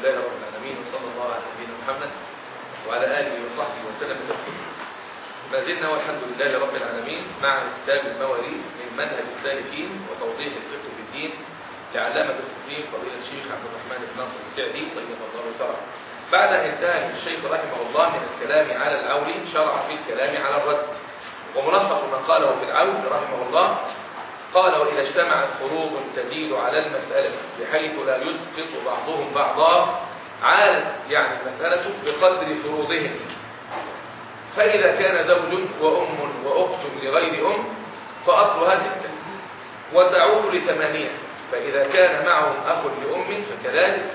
لله رب العالمين وصلى الله على نبينا محمد وعلى آله وصحبه وسلم تسليما. ما زلنا والحمد لله رب العالمين مع كتاب المواريث من منهج السالكين وتوضيح الفقه في الدين لعلامة التفسير فضيلة الشيخ عبد الرحمن بن ناصر السعدي طيب الله ثرى بعد أن انتهى الشيخ رحمه الله من الكلام على العول شرع في الكلام على الرد. وملخص ما قاله في العول رحمه الله قال وإذا اجتمعت فروض تزيد على المسألة بحيث لا يسقط بعضهم بعضا عالت يعني المسألة بقدر فروضهم فإذا كان زوج وأم وأخت لغير أم فأصلها ستة وتعود لثمانية. فإذا كان معهم أخ لأم فكذلك.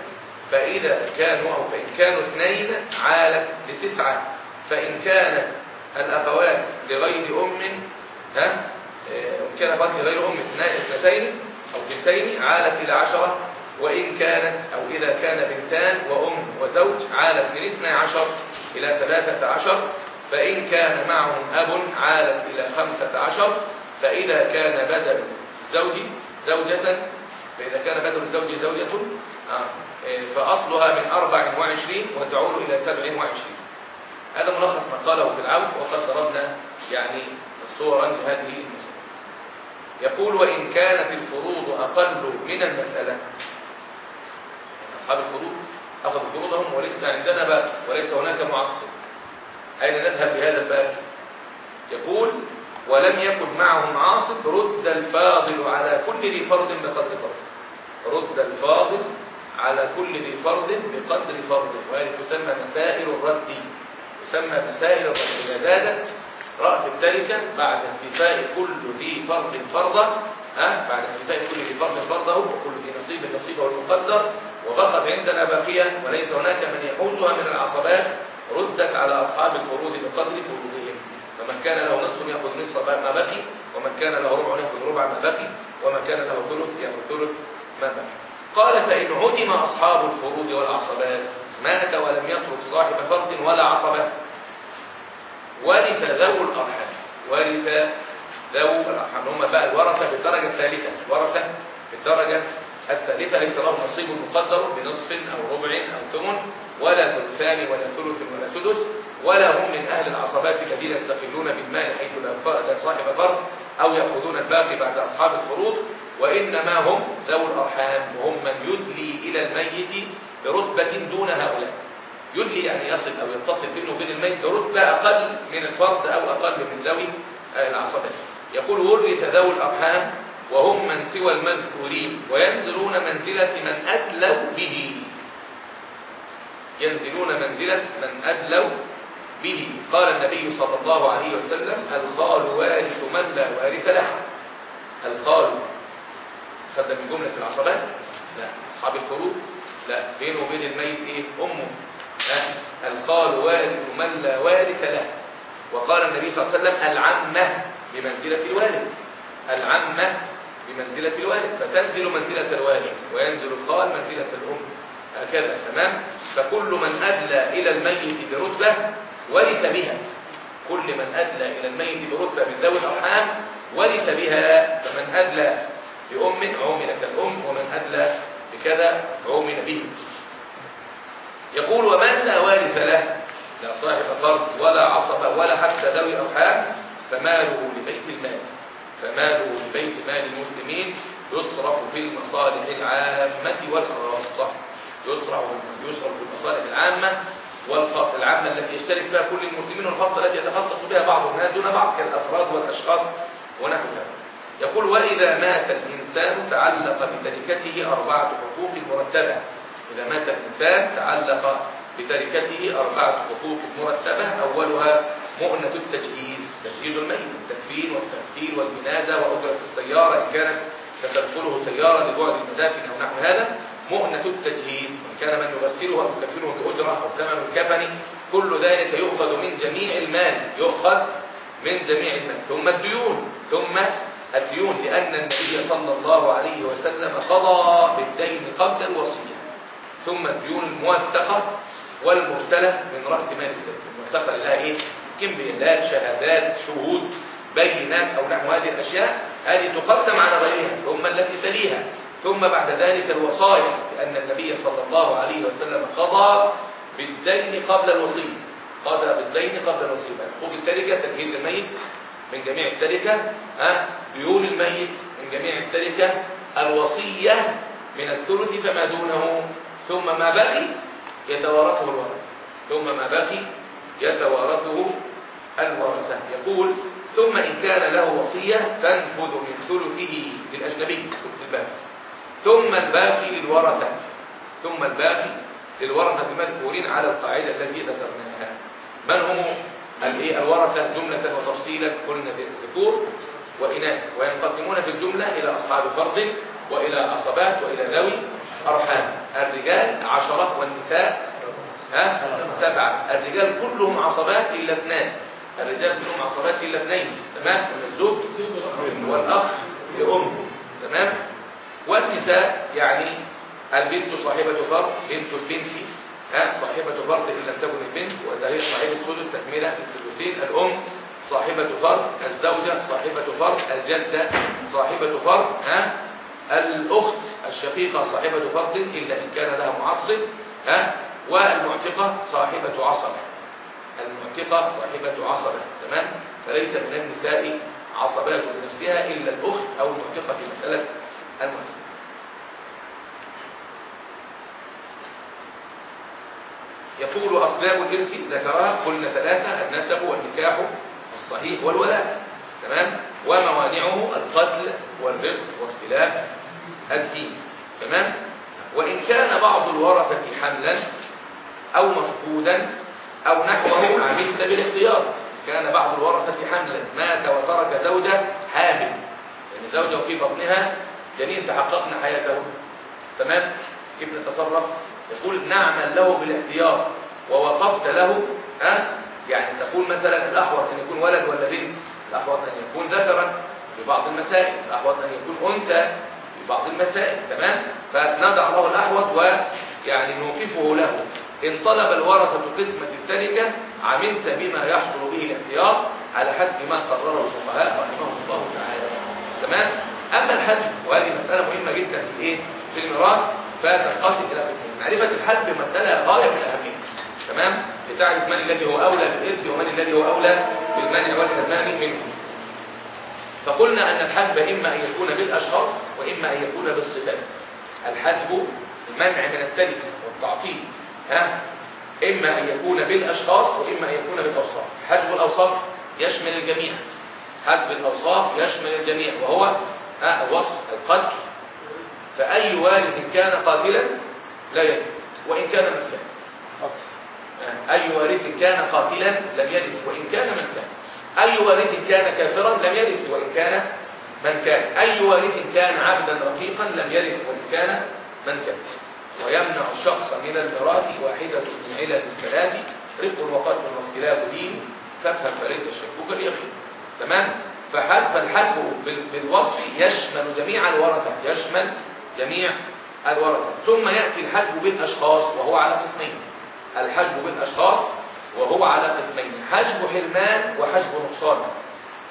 فإذا كانوا أو فإن كانوا اثنين عالت لتسعة. فإن كان الأخوات لغير أم ها إن كان أخوات لغير أم اثنتين أو بنتين عالت إلى عشرة وإن كانت أو إذا كان بنتان وأم وزوج عالت من اثنى عشر إلى ثلاثة عشر. فإن كان معهم أب عالت إلى خمسة عشر. فإذا كان بدل الزوج زوجة فإذا كان بدل الزوج زوجة آه، فأصلها من أربع وعشرين وتعود إلى سبع وعشرين. هذا ملخص ما قاله في العود وقد ضربنا يعني صورا لهذه المسألة. يقول وإن كانت الفروض أقل من المسألة. أصحاب الفروض أخذوا فروضهم ولسه عندنا باقي وليس هناك معصب أين نذهب بهذا الباقي يقول ولم يكن معهم عاصب رد الفاضل على كل ذي فرض بقدر فرض. رد الفاضل على كل ذي فرض بقدر فرض. وهذه تسمى مسائل الرد. تسمى مسائل الرد. إذا زادت رأس التركة بعد استيفاء كل ذي فرض فرضه ها بعد استيفاء كل ذي فرض فرضه وكل ذي نصيب نصيبه المقدر وبقت عندنا باقية وليس هناك من يحوزها من العصبات. ردت على أصحاب الفروض بقدر فروضهم. فمن كان له نصف يأخذ نصف ما بقي ومن كان له ربع يأخذ ربع ما بقي ومن كان له ثلث يأخذ ثلث ما بقي. قال فإن عدم أصحاب الفروض والعصبات مات ولم يترك صاحب فرض ولا عصبة. ورث ذو الأرحام. ورث ذو الأرحام. هم بقى الورثة في الدرجة الثالثة. الورثة في الدرجة الثالثة. ليس لهم نصيب مقدر بنصف أو ربع أو ثمن ولا ثلثان ولا ثلث ولا سدس ولا هم من أهل العصبات الذين يستقلون بالمال حيث لا صاحب فرض أو يأخذون الباقي بعد أصحاب الفروض. وإنما هم ذو الأرحام. وهم من يدلي إلى الميت برتبة دون هؤلاء. يدلي يعني يصل أو يتصل بينه وبين الميت برتبة أقل من الفرد أو أقل من ذوي العصبات يقول ورث ذوي الأرحام وهم من سوى المذكورين وينزلون منزلة من أدلوا به. ينزلون منزلة من أدلوا به. قال النبي صلى الله عليه وسلم الخال وارث من لا وارث له. الخال خد من جملة العصبات؟ لا. أصحاب الفروض لا. بينه وبين الميت إيه؟ أمه. الخال وارث من لا وارث له. وقال النبي صلى الله عليه وسلم العمة بمنزلة الوالد. العمة بمنزلة الوالد. فتنزل منزلة الوالد وينزل الخال منزلة الأم. هكذا تمام؟ فكل من أدلى إلى الميت برتبة ورث بها. كل من أدلى إلى الميت برتبة من ذوي الأرحام ورث بها. فمن أدلى بأم عومل كالأم ومن أدلى بكذا عومل به. يقول ومن لا وارث له لا صاحب فرض ولا عصب ولا حتى ذوي أرحام فماله لبيت المال. فماله لبيت مال المسلمين يصرف في المصالح العامة والخاصة. يصرف يصرف في المصالح العامة والخاصة العامة التي يشترك فيها كل المسلمين والخاصة التي يتخصص بها بعض الناس دون بعض كالأفراد والأشخاص ونحو ذلك يقول وإذا مات الإنسان تعلق بتركته أربعة حقوق مرتبة. إذا مات الإنسان تعلق بتركته أربعة حقوق مرتبة أولها مؤنة التجهيز تجهيز الميت التكفين والتغسيل والجنازة وأجرة السيارة إن كانت ستدخله سيارة لبعد المدافن أو نحو هذا مؤنة التجهيز وإن كان من يغسله أو يكفنه بأجرة أو ثمن الكفن كل ذلك يؤخذ من جميع المال يؤخذ من جميع المال. ثم الديون ثم الديون لأن النبي صلى الله عليه وسلم قضى بالدين قبل الوصية. ثم الديون الموثقة والمرسلة من رأس مال الدين الموثقة لها إيه؟ كمبيالات شهادات شهود بينات أو نحو هذه الأشياء. هذه تقدم على غيرها ثم التي تليها. ثم بعد ذلك الوصايا لأن النبي صلى الله عليه وسلم قضى بالدين قبل الوصية. قضى بالدين قبل الوصية. حقوق التركة تجهيز الميت من جميع التركة ها؟ ديون الميت من جميع التركة الوصية من الثلث فما دونه ثم ما بقي يتوارثه الورثة. ثم ما بقي يتوارثه الورثة. يقول ثم إن كان له وصية تنفذ من ثلثه للأجنبي ثم الباقي للورثة. ثم الباقي للورثة المذكورين على القاعدة التي ذكرناها. من هم؟ الورثة؟ جملة وتفصيلا قلنا ذكور وإناث وينقسمون في الجملة إلى أصحاب فرض وإلى عصبات وإلى ذوي. أرحام الرجال عشرة والنساء ها؟ سبعة. الرجال كلهم عصبات إلا اثنان. الرجال كلهم عصبات إلا اثنين. تمام؟ الزوج والأخ لأم تمام؟ والنساء يعني البنت صاحبة فرض بنت البنت. ها؟ صاحبة فرض إن لم تكن البنت وهي صاحبة سدس تكملة للثلثين الأم صاحبة فرض الزوجة صاحبة فرض الجدة صاحبة فرض ها؟ الأخت الشقيقة صاحبة فرض إلا إن كان لها معصب ها؟ والمعتقة صاحبة عصبة. المعتقة صاحبة عصبة تمام؟ فليس من النساء عصبات لنفسها إلا الأخت أو المعتقة في مسألة المعتقة. يقول أسباب الإرث ذكرها قلنا ثلاثة النسب والنكاح الصحيح والولاء تمام؟ وموانعه القتل والرق واختلاف الدين. تمام؟ وإن كان بعض الورثة حملا أو مفقودا أو نحوه عملت بالاحتياط. كان بعض الورثة حملا مات وترك زوجة حامل يعني زوجة في بطنها جنين تحققنا حياته. تمام؟ كيف نتصرف يقول نعمل له بالاحتياط ووقفت له أه؟ يعني تقول مثلا الأحوط أن يكون ولد ولا بنت الأحوط أن يكون ذكرا في بعض المسائل الأحوط أن يكون أنثى بعض المسائل تمام؟ فنضع له الأحوط ويعني نوقفه له. إن طلب الورثة قسمة التركة عملت بما يحصل به الاحتياط على حسب ما قرره الفقهاء رحمهم الله تعالى. تمام؟ أما الحج وهذه مسألة مهمة جدا في إيه؟ في الميراث فتنقسم إلى قسمين. معرفة الحج مسألة غاية في الأهمية. تمام؟ لتعرف من الذي هو أولى بالإرث ومن الذي هو أولى بالمنع والحرمان منه. فقلنا أن الحجب إما أن يكون بالأشخاص وإما أن يكون بالصفات. الحجب المنع من التركة والتعطيل ها؟ إما أن يكون بالأشخاص وإما أن يكون بالأوصاف. حجب الأوصاف يشمل الجميع. حجب الأوصاف يشمل الجميع وهو ها الوصف القتل. فأي وارث كان قاتلا لا يرث وإن كان من كان أي وارث كان قاتلا لم يرث وإن كان من كان أي وارث كان كافرا لم يرث وإن كان من كان. أي وارث كان عبدا رقيقا لم يرث وإن كان من كان. ويمنع الشخص من الميراث واحدة من علل الثلاث رق وقتل واختلاف دين. فافهم فليس الشك كاليقين تمام؟ فالحج بالوصف يشمل جميع الورثة يشمل جميع الورثة. ثم يأتي الحجب بالأشخاص وهو على قسمين. الحجب بالأشخاص وهو على قسمين حجب حرمان وحجب نقصان.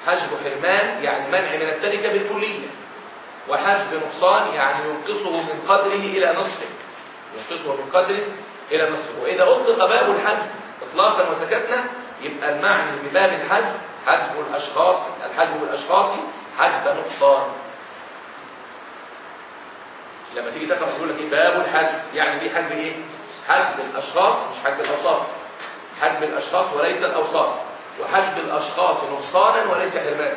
حجب حرمان يعني منع من التركة بالكلية وحجب نقصان يعني ينقصه من قدره إلى نصفه. ينقصه من قدره إلى نصفه. وإذا أطلق باب الحجب إطلاقا وسكتنا يبقى المعنى بباب الحجب حجب الأشخاص الحجب بالأشخاص حجب نقصان. لما تيجي تقرأ يقول لك إيه؟ باب الحجب. يعني دي حجب إيه؟ حجب الأشخاص مش حجب الأوصاف. حجب الأشخاص وليس الأوصاف. وحجب الأشخاص نقصانا وليس حرمانا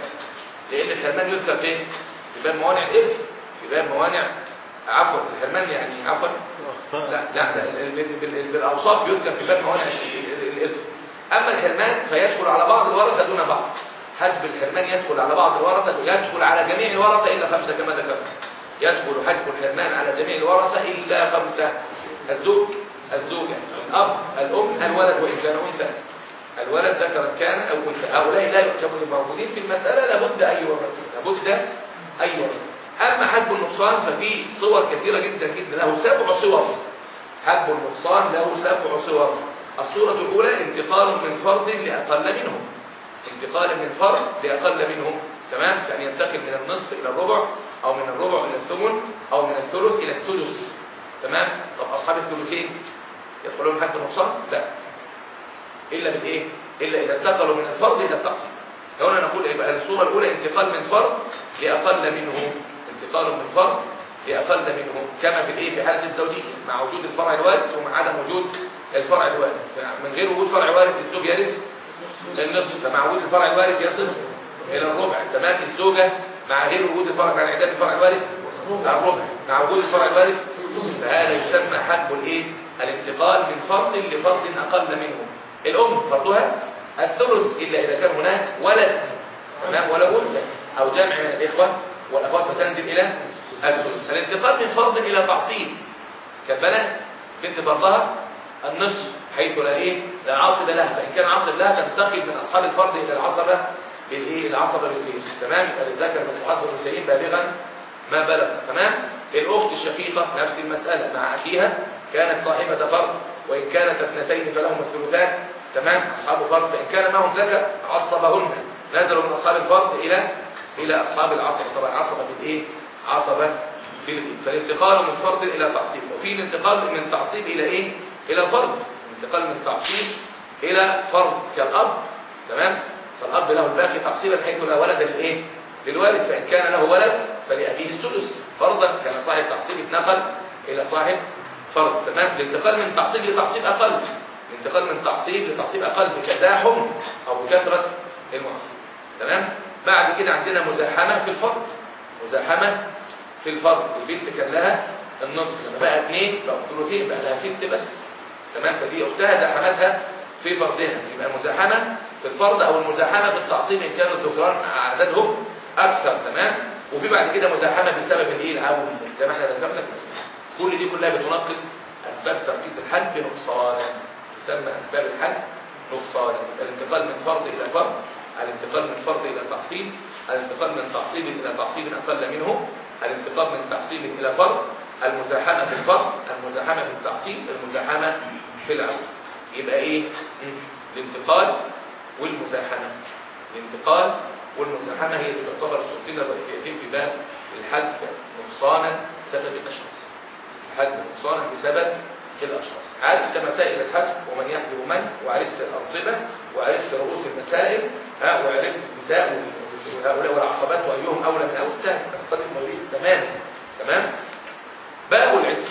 لأن الحرمان يذكر فين؟ في باب موانع الإرث في باب موانع عفوا الحرمان يعني عفوا. لا لا بالاوصاف يذكر في باب موانع الإرث. أما الحرمان فيدخل على بعض الورثة دون بعض. حجب الحرمان يدخل على بعض الورثة يدخل على جميع الورثة إلا خمسة كما ذكرت. يدخل حجب الحرمان على جميع الورثة إلا خمسة. الزوج الزوجة الأب الأم الولد وإن كان أنثى. الولد ذكرا كان أو أنثى. هؤلاء لا يعتبرون الموجودين في المسألة لابد أن يورثوا. لابد أن يورثوا. أما حجب النقصان ففي صور كثيرة جدا جدا. له سبع صور. حجب النقصان له سبع صور. الصورة الأولى انتقال من فرد لأقل منهم. انتقال من فرد لأقل منهم. تمام؟ كأن ينتقل من النصف إلى الربع أو من الربع إلى الثمن أو من الثلث إلى السدس. تمام؟ طب أصحاب الثلثين يدخلون حد النقصان لا. إلا بالايه إلا إذا انتقلوا من الفرض إلى التعصيب هنا نقول يبقى الصورة الأولى انتقال من فرض لأقل منه. انتقال من فرض لأقل منه. كما في الإيه؟ في حالة الزوجية. مع وجود الفرع الوارث ومع عدم وجود الفرع الوارث. من غير وجود فرع وارث الزوج يرث النصف. فمع وجود الفرع الوارث يصل إلى الربع. تمام؟ الزوجة مع غير وجود الفرع مع انعدام الفرع الوارث الربع. مع وجود الفرع الوارث فهذا يسمى حجب الإيه؟ الانتقال من فرض لفرض أقل منه الأم فرضها الثلث إلا إذا كان هناك ولد تمام؟ ولا أنثى أو جمع من الإخوة والأخوات فتنزل إلى الثلث. الانتقال من فرض إلى تعصيب. كالبنات بنت فرضها النصف حيث لا إيه؟ لا عاصب لها. فإن كان عاصب لها تنتقل من أصحاب الفرض إلى العصبة بالايه العصبة بالجيش تمام؟ يبقى للذكر مسحات والنسيين بالغا ما بلغ. تمام؟ الأخت الشقيقة نفس المسألة مع أخيها كانت صاحبة فرض وإن كانت اثنتين فلهم الثلثان. تمام؟ أصحاب فرض فإن كان معهم ذكر عصبهن. نزلوا من أصحاب الفرض إلى إلى أصحاب العصبه طبعا عصبه بالايه عصبه بالغيب فالانتقال من فرض إلى تعصيب. وفي الانتقال من تعصيب إلى إيه؟ إلى فرض انتقال من تعصيب إلى فرض كالأب. تمام؟ فالأب له الباقي تعصيبا حيث لا ولد للإيه؟ للوارث فإن كان له ولد فلأبيه السدس فرضا كان صاحب تعصيب اتنقل إلى صاحب فرض. تمام؟ الانتقال من تعصيب لتعصيب أقل. الانتقال من تعصيب لتعصيب أقل بتزاحم أو بكثرة المعصيب تمام؟ بعد كده عندنا مزاحمة في الفرض. مزاحمة في الفرض. البنت كان لها النص لما بقى اثنين بقى ثلثين بقى لها ست بس. تمام؟ فدي أختها زاحمتها في فرضها. يبقى مزاحمة في الفرض أو المزاحمة في التعصيب إن كانوا الذكران عددهم أكثر تمام؟ وفي بعد كده مزاحمة بسبب الإيه؟ العون زي ما إحنا ذكرنا في كل دي كلها بتنقص أسباب تركيز الحج نقصانا تسمى أسباب الحج نقصانا الانتقال من فرض إلى فرض الانتقال من فرض إلى تعصيب الانتقال من تعصيب إلى تعصيب أقل منه الانتقال من تعصيب إلى فرض المزاحمة في الفرض المزاحمة في التعصيب المزاحمة في العون يبقى إيه؟ الانتقال والمزاحمة. الانتقال والمزاحمه هي اللي تعتبر الصورتين الرئيسيتين في باب الحج نقصانا بسبب الأشخاص. الحج نقصانا بسبب الأشخاص. عرفت مسائل الحج ومن يحجب من؟ وعرفت الأنصبة؟ وعرفت رؤوس المسائل؟ ها وعرفت النساء وهؤلاء والعصبات وأيهم أولى من انتهت مسألة المواريث تماما تمام. باب العتق.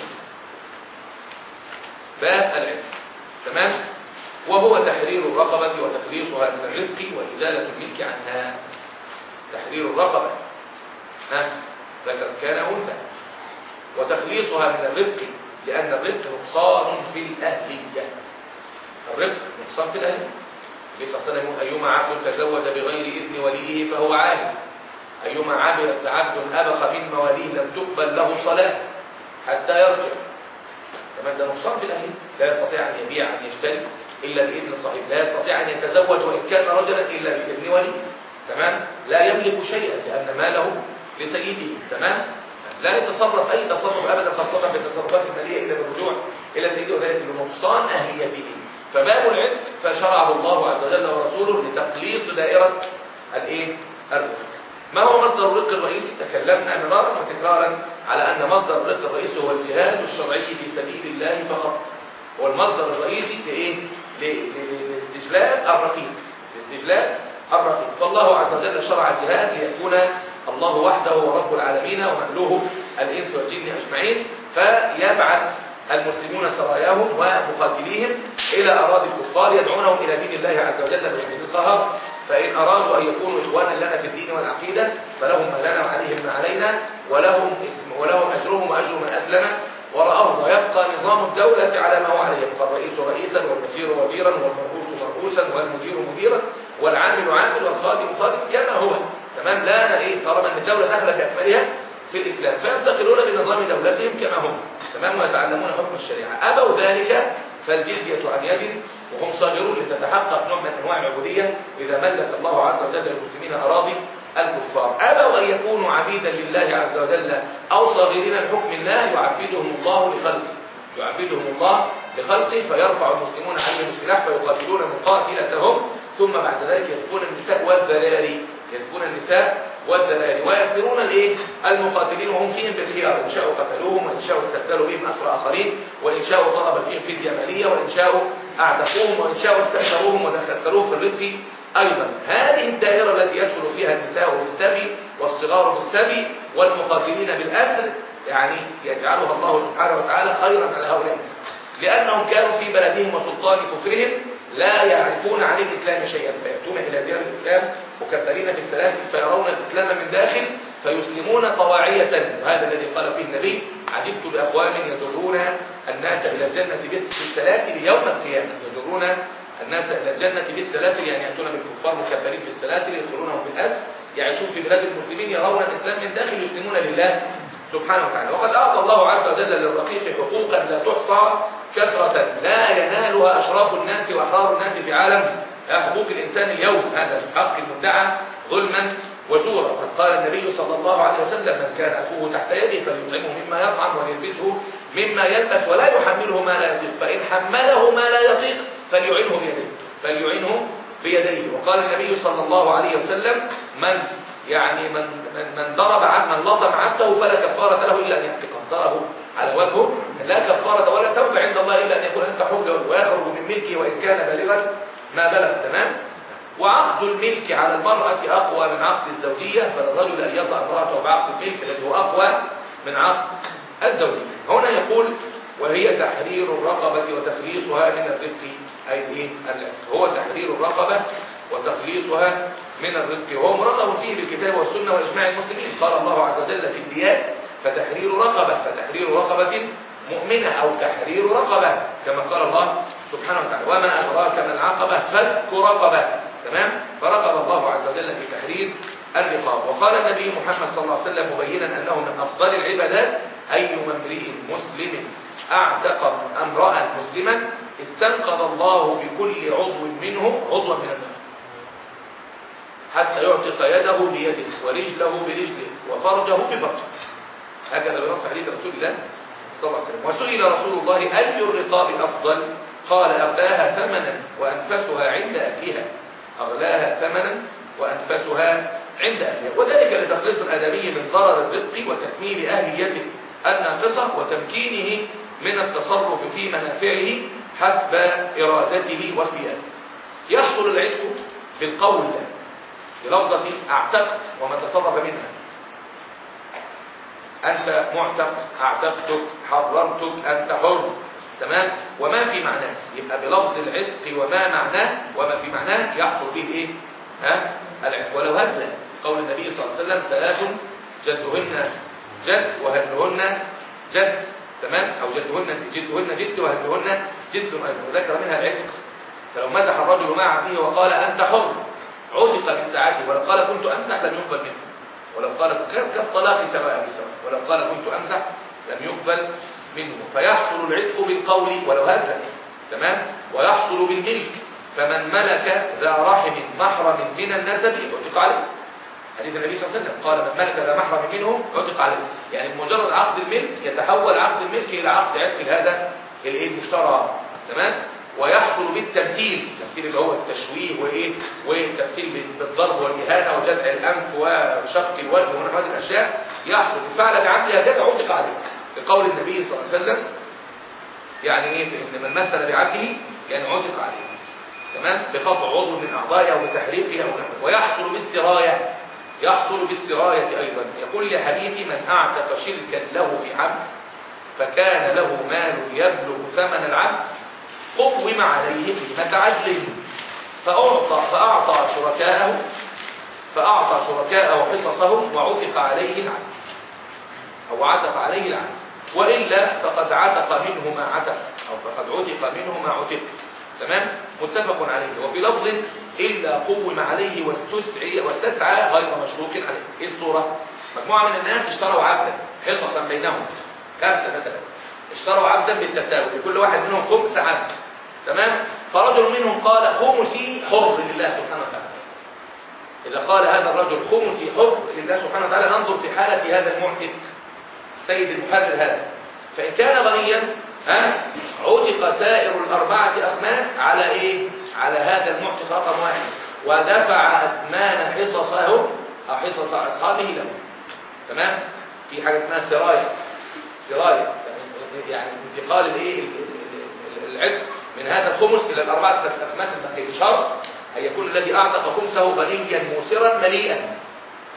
باب العتق. تمام. وهو تحرير الرقبة وتخليصها من الرزق وإزالة الملك عنها. تحرير الرقبة. ها؟ ذكر كان أنثى. وتخليصها من الرزق لأن الرزق نقصان في الأهلية. الرزق نقصان في الأهلية. النبي صلى أيما عبد تزوج بغير إذن وليه فهو عالم أيما عبد عبد أبق من مواليه لم تقبل له صلاة حتى يرجع. تمام؟ ده نقصان في الأهلية. لا يستطيع أن يبيع أن يشتري إلا بإذن الصحيح لا يستطيع أن يتزوج وإن كان رجلا إلا بإذن ولي تمام لا يملك شيئا لأن ماله لسيده تمام لا يتصرف أي تصرف أبدا خاصة في التصرفات المالية إلا بالرجوع إلى سيده وذلك لنقصان أهليته فباب العتق فشرعه الله عز وجل ورسوله لتقليص دائرة الإيه؟ الرق ما هو مصدر الرق الرئيسي؟ تكلمنا مرارا وتكرارا على أن مصدر الرق الرئيسي هو الجهاد الشرعي في سبيل الله فقط هو المصدر الرئيسي لإيه؟ لاستجلاب الرقيق لاستجلاب الرقيق فالله عز وجل شرع الجهاد ليكون الله وحده هو رب العالمين ومألوه الإنس والجن أجمعين فيبعث المسلمون سراياهم ومقاتليهم إلى أراضي الكفار يدعونهم إلى دين الله عز وجل القهر. فإن أرادوا أن يكونوا إخوانا لنا في الدين والعقيدة فلهم ما لنا وعليهم ما علينا ولهم اسم ولهم أجرهم وأجر من أسلم. ورآهم ويبقى نظام الدولة على ما هو عليه يبقى الرئيس رئيسا والوزير وزيرا والمرؤوس مرؤوسا والمدير مديرا. والعامل عامل والخادم خادم كما هو. تمام؟ لا إيه؟ طالما إن الدولة داخله باكملها في الإسلام فينتقلون بنظام دولتهم كما هم. تمام؟ ويتعلمون حكم الشريعة. أبوا ذلك فالجزية عن يد وهم صاغرون لتتحقق نوع من أنواع العبودية إذا ملك الله عز وجل للمسلمين أراضي الكفار. أبوا أن يكونوا عبيدا لله عز وجل أو صاغرين لحكم الله يعبدهم الله لخلقه. يعبدهم الله لخلقه فيرفع المسلمون عليهم السلاح فيقاتلون مقاتلتهم ثم بعد ذلك يسبون النساء والذراري يسبون النساء والذلال ويأسرون الإيه؟ المقاتلين وهم فيهم بالخيار إن شاءوا قتلوهم وإن شاءوا استبدلوا بهم أسرى آخرين وإن شاءوا طلب فيهم فدية مالية وإن شاءوا أعتقوهم وإن شاءوا استأثروهم ودخلوهم في الرزق أيضا. هذه الدائرة التي يدخل فيها النساء بالسبي والصغار بالسبي والمقاتلين بالأسر يعني يجعلها الله سبحانه وتعالى خيرا على هؤلاء الناس لأنهم كانوا في بلدهم وسلطان كفرهم لا يعرفون عن الإسلام شيئا فيأتون إلى ديار الإسلام مكبرين في السلاسل فيرون الإسلام من داخل فيسلمون طواعية. وهذا الذي قال فيه النبي عجبت بأقوام يجرون الناس إلى الجنة بالسلاسل يوم القيامة. يجرون الناس إلى الجنة بالسلاسل يعني يأتون بالكفار مكبرين في السلاسل يدخلونهم في الأسر يعيشون في بلاد المسلمين يرون الإسلام من داخل يسلمون لله. سبحانه وتعالى. وقد أعطى الله عز وجل للرقيق حقوقا لا تحصى كثرة لا ينالها أشراف الناس وأحرار الناس في عالم حقوق الإنسان اليوم. هذا حق المدعى ظلما وزورا قد قال النبي صلى الله عليه وسلم من كان أخوه تحت يده فليطعمه مما يطعم ويلبسه مما يلبس ولا يحمله ما لا يطيق. فإن حمله ما لا يطيق فليعنه بيديه فليعنه بيديه. وقال النبي صلى الله عليه وسلم من يعني من من, من ضرب من لطم عبده فلا كفارة له إلا أن يحتقه ضربه على وجهه لا كفارة ولا توبة عند الله إلا أن يكون أنت حجة ويخرج من ملكه وإن كان بالغا ما بلغ. تمام؟ وعقد الملك على المرأة أقوى من عقد الزوجية فللرجل أن يطأ امرأته بعقد الملك الذي هو أقوى من عقد الزوجية. هنا يقول وهي تحرير الرقبة وتخليصها من الرق أي إيه؟ هو تحرير الرقبة وتخليصها من الرق وهو مرغب فيه بالكتاب والسنة وإجماع المسلمين. قال الله عز وجل في الديات فتحرير رقبة. فتحرير رقبة مؤمنة أو تحرير رقبة كما قال الله سبحانه وتعالى وما أدراك ما العقبة فك رقبة. تمام؟ فرقب الله عز وجل في تحرير الرقاب. وقال النبي محمد صلى الله عليه وسلم مبينا أنه من أفضل العبادات أي امرئ مسلم أعتق امرأ مسلما استنقذ الله بكل عضو منه عضوا من النار. حتى يعتق يده بيده ورجله برجله وفرجه بفرجه. هكذا بنص حديث رسول الله صلى الله عليه وسلم. وسئل رسول الله أي الرقاب أفضل؟ قال أغلاها ثمنا وأنفسها عند أهلها. أغلاها ثمنا وأنفسها عند أهلها. وذلك لتخليص الأدبي من ضرر الرق وتكميل أهليته الناقصة وتمكينه من التصرف في منافعه حسب إرادته واختياره يحصل العتق بالقول بلفظة أعتقت وما تصرف منها. أنت معتق أعتقتك حررتك أنت حر. تمام؟ وما في معناه؟ يبقى بلفظ العتق وما معناه وما في معناه يحصل به إيه؟ ها؟ العتق. ولو هدل قول النبي صلى الله عليه وسلم ثلاث جدهن جد وهدلهن جد. تمام؟ أو جدهن جدهن جد وهدلهن جد. أيضا وذكر منها العتق. فلو مزح الرجل مع عبده وقال أنت حر عتق من ساعته ولو قال كنت امزح لم يقبل منه. ولو قال كالطلاق سواء بسواء ولو قال كنت امزح لم يقبل منه. فيحصل العتق بالقول ولو هزل. تمام؟ ويحصل بالملك فمن ملك ذا رحم محرم من النسب عتق عليه. حديث النبي صلى الله عليه وسلم قال من ملك ذا محرم منه عتق عليه. يعني مجرد عقد الملك يتحول عقد الملك إلى عقد عتق هذا الإيه المشترى. تمام؟ ويحصل بالتمثيل. التمثيل اللي هو التشويه وإيه؟ والتمثيل بالضرب والإهانة وجدع الأنف وشق الوجه ونحو هذه الأشياء يحصل ان فعل بعبده هكذا عتق عليه. لقول النبي صلى الله عليه وسلم يعني إيه؟ إن من مثل بعبده يعني عتق عليه. تمام؟ بقطع عضو من أعضائه أو بتحريقه أو نحوه. ويحصل بالسراية. يحصل بالسراية أيضا. يقول لحديث من أعتق شركا له في عبد فكان له مال يبلغ ثمن العبد قوم عليه قيمة عدل. فأعطى, فأعطى شركاءه فأعطى شركاءه حصصهم وعتق عليه العبد أو عتق عليه العبد وإلا فقد عتق منه ما عتق. أو فقد عتق منه ما عتق. تمام؟ متفق عليه. وفي لفظ إلا قوم عليه واستسعي واستسعى غير مشروك عليه. إيه الصورة؟ مجموعة من الناس اشتروا عبدا حصصا بينهم. خمسة مثلا. اشتروا عبدا بالتساوي. لكل واحد منهم خمس عبد. تمام؟ فرجل منهم قال خمسي حر لله سبحانه وتعالى. إذا قال هذا الرجل خمسي حر لله سبحانه وتعالى. ننظر في حالة هذا المعتق السيد المحرر هذا. فإن كان غنيا ها عتق سائر الأربعة أخماس على إيه؟ على هذا المعتق رقم واحد. ودفع أثمان حصصه أو حصص أصحابه له. تمام؟ في حاجة اسمها سراية سراية يعني انتقال الإيه؟ العتق. من هذا الخمس إلى الأربعة أخماس البقية بشرط أن يكون الذي أعتق خمسه غنيا موسرا مليئا.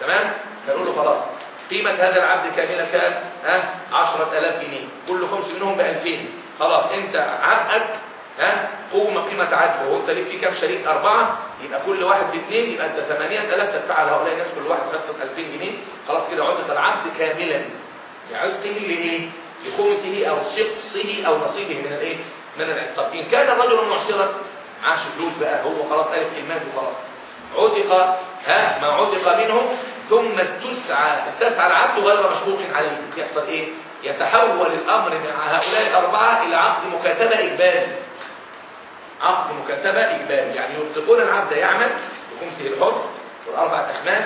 تمام؟ فنقول له خلاص. قيمة هذا العبد كاملة كام؟ ها؟ 10000 جنيه. كل خمس منهم ب 2000 خلاص أنت عبدك ها؟ قوم قيمة عدل وهو انت ليك في كام شريك؟ أربعة. يبقى كل واحد باثنين يبقى أنت 8000 تدفع لهؤلاء الناس كل واحد فسد 2000 جنيه. خلاص كده عتق العبد كاملا لعتقه لإيه؟ لخمسه أو شقصه أو نصيبه من الإيه؟ من طب إن كان الرجل معسرا معاش فلوس بقى هو خلاص قال كلمات وخلاص. عتق ها ما عتق منه ثم استسعى استسعى العبد غير مشروط عليه. يحصل إيه؟ يتحول الأمر مع هؤلاء الأربعة إلى عقد مكاتبة إجباري. عقد مكاتبة إجباري. يعني يطلقون العبد يعمل بخمسه الحر والاربعه اخماس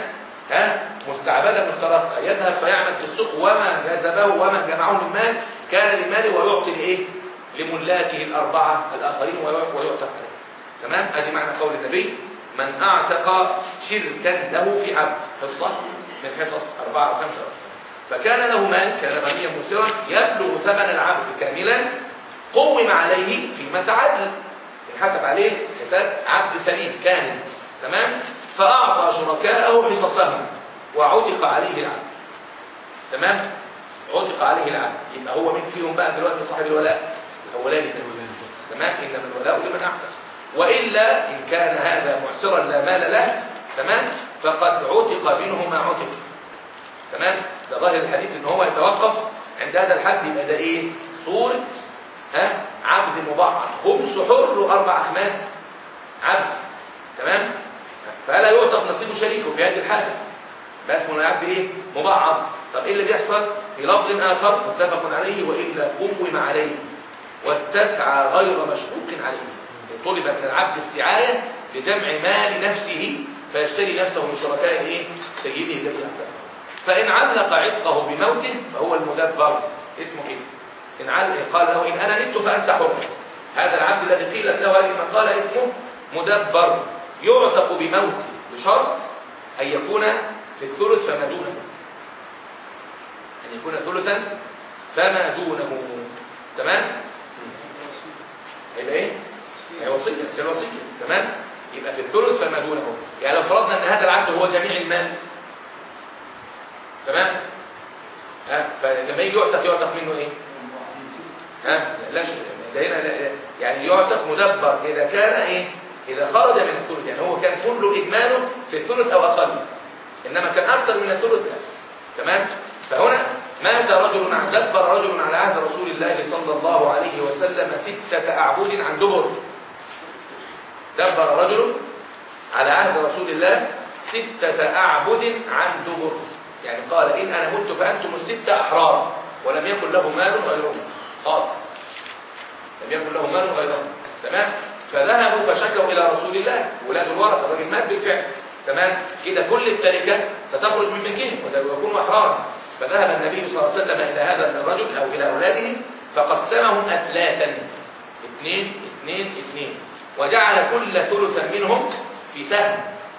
ها مستعبدا طرف يذهب فيعمل في السوق وما جذبه وما جمعه من مال كان لماله ويعطي لإيه؟ لملاكه الأربعة الآخرين ويعتق تمام؟ ادي معنى قول النبي من أعتق شركا له في عبد. حصة من حصص أربعة أو خمسة. فكان له مال كان غنيا مسرا يبلغ ثمن العبد كاملا قوم عليه قيمه عدل ينحسب عليه حساب عبد سليم كامل. تمام؟ فأعطى شركائه حصصهم وعتق عليه العبد. تمام؟ عتق عليه العبد. يبقى هو مين فيهم بقى دلوقتي صاحب الولاء؟ الاولاني تمام انما الولاء. لمن اعتق وإلا إن كان هذا معسرا لا مال له تمام؟ فقد عتق منه ما عتق. تمام؟ ده ظاهر الحديث إن هو يتوقف عند هذا الحد يبقى ده إيه؟ صورة ها؟ عبد مبعض خمس حر وأربع أخماس. عبد. تمام؟ فلا يعتق نصيب شريكه في هذه الحالة. بس من عبد إيه؟ مبعض طب إيه اللي بيحصل؟ في لفظ آخر متفق عليه وإلا قوم عليه. واستسعى غير مشقوق عليه. طلب من العبد السعاية لجمع مال نفسه فيشتري نفسه من شركاء إيه؟ سيده الذي يعتقه فإن علق عتقه بموته فهو المدبر. اسمه كده إن علق قال له إن أنا مت فأنت حر. هذا العبد الذي قيلت له هذه المقالة اسمه مدبر. يعتق بموته بشرط أن يكون في الثلث فما دونه. أن يكون ثلثا فما دونه. تمام؟ هيبقى إيه؟ هي وصية مش الوصية تمام؟ يبقى في الثلث فما دونه يعني لو فرضنا إن هذا العبد هو جميع المال. تمام؟ ها؟ فلما يجي يعتق يعتق منه إيه؟ ها؟ لا لا يعني يعتق مدبر إذا كان إيه؟ إذا خرج من الثلث. يعني هو كان كله اجماله في الثلث أو أقل. إنما كان أكثر من الثلث. تمام؟ فهنا مات رجل دبر رجل على عهد رسول الله صلى الله عليه وسلم ستة أعبد عن دبر. دبر رجل على عهد رسول الله ستة أعبد عن دبر. يعني قال إن أنا مت فأنتم الستة أحرار ولم يكن له مال غيرهم. خالص. لم يكن له مال غيرهم. تمام؟ فذهبوا فشكوا إلى رسول الله. ولاد الورثة الراجل مات بالفعل. تمام؟ كده كل التركة ستخرج من ملكهم ويكونوا أحرارا فذهب النبي صلى الله عليه وسلم إلى هذا الرجل أو إلى أولاده فقسمهم أثلاثا. اثنين اثنين اثنين. وجعل كل ثلثا منهم في سهم.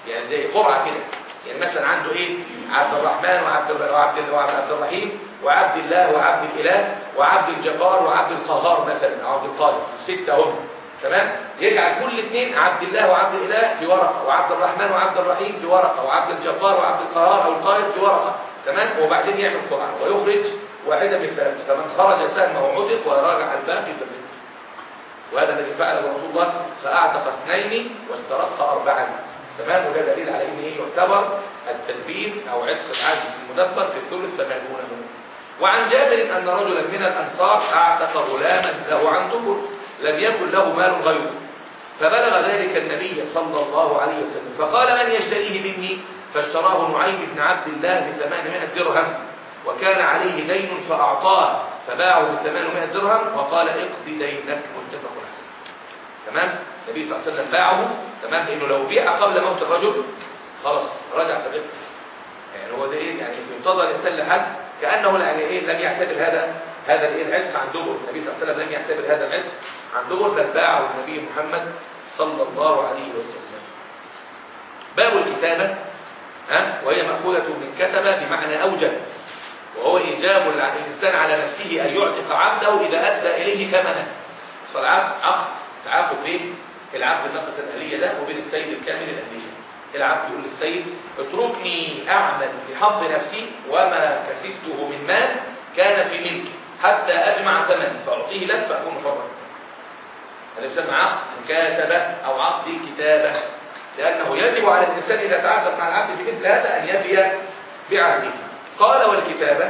يعني زي قرعة كده. يعني مثلا عنده إيه؟ عبد الرحمن وعبد وعبد وعبد الرحيم وعبد الله وعبد الإله وعبد الجبار وعبد القهار مثلا أو عبد القادر. ستة هم. تمام؟ يجعل كل اثنين عبد الله وعبد الإله في ورقة. وعبد الرحمن وعبد الرحيم في ورقة. وعبد الجبار وعبد القهار أو القاهر في ورقة. تمام؟ وبعدين يعمل قرعه ويخرج واحدة من الثلاثة. فمن خرج سهمه عتق وراجع الباقي في وهذا الذي فعله رسول الله فأعتق اثنين واسترق أربعا تمام؟ وده دليل على ان يعتبر التدبير أو عتق العبد المدبر في الثلث فما دونه وعن جابر أن رجلا من الأنصار أعتق غلاما له عن دبر لم يكن له مال غيره. فبلغ ذلك النبي صلى الله عليه وسلم. فقال من يشتريه مني؟ فاشتراه نعيم بن عبد الله بثمانمائة درهم وكان عليه دين فأعطاه فباعه بثمانمائة درهم وقال اقضي دينك متفق عليه. تمام؟ النبي صلى الله عليه وسلم باعه تمام؟ لأنه لو بيع قبل موت الرجل خلاص رجع الرزق يعني هو ده إيه؟ يعني ينتظر الانسان لحد كأنه يعني إيه؟ لم يعتبر هذا هذا الإيه؟ العتق عن دبر. النبي صلى الله عليه وسلم لم يعتبر هذا العتق عن دبر بل باعه النبي محمد صلى الله عليه وسلم. باب الكتابه ها؟ وهي مأخوذة من كتب بمعنى أوجب وهو إيجاب الإنسان على نفسه أن يعتق عبده إذا أدى إليه ثمنه. صار عقد تعاقد بين العبد الناقص الأهلية ده وبين السيد الكامل الأهلية العبد يقول للسيد اتركني أعمل بحظ نفسي وما كسبته من مال كان في ملكي حتى أجمع ثمنه فأعطيه لك فأكون حرا. هذا يسمى عقد مكاتبة أو عقد كتابة. لأنه يجب على الإنسان إذا تعاقد مع العبد في مثل هذا أن يفي بعهده. قال والكتابة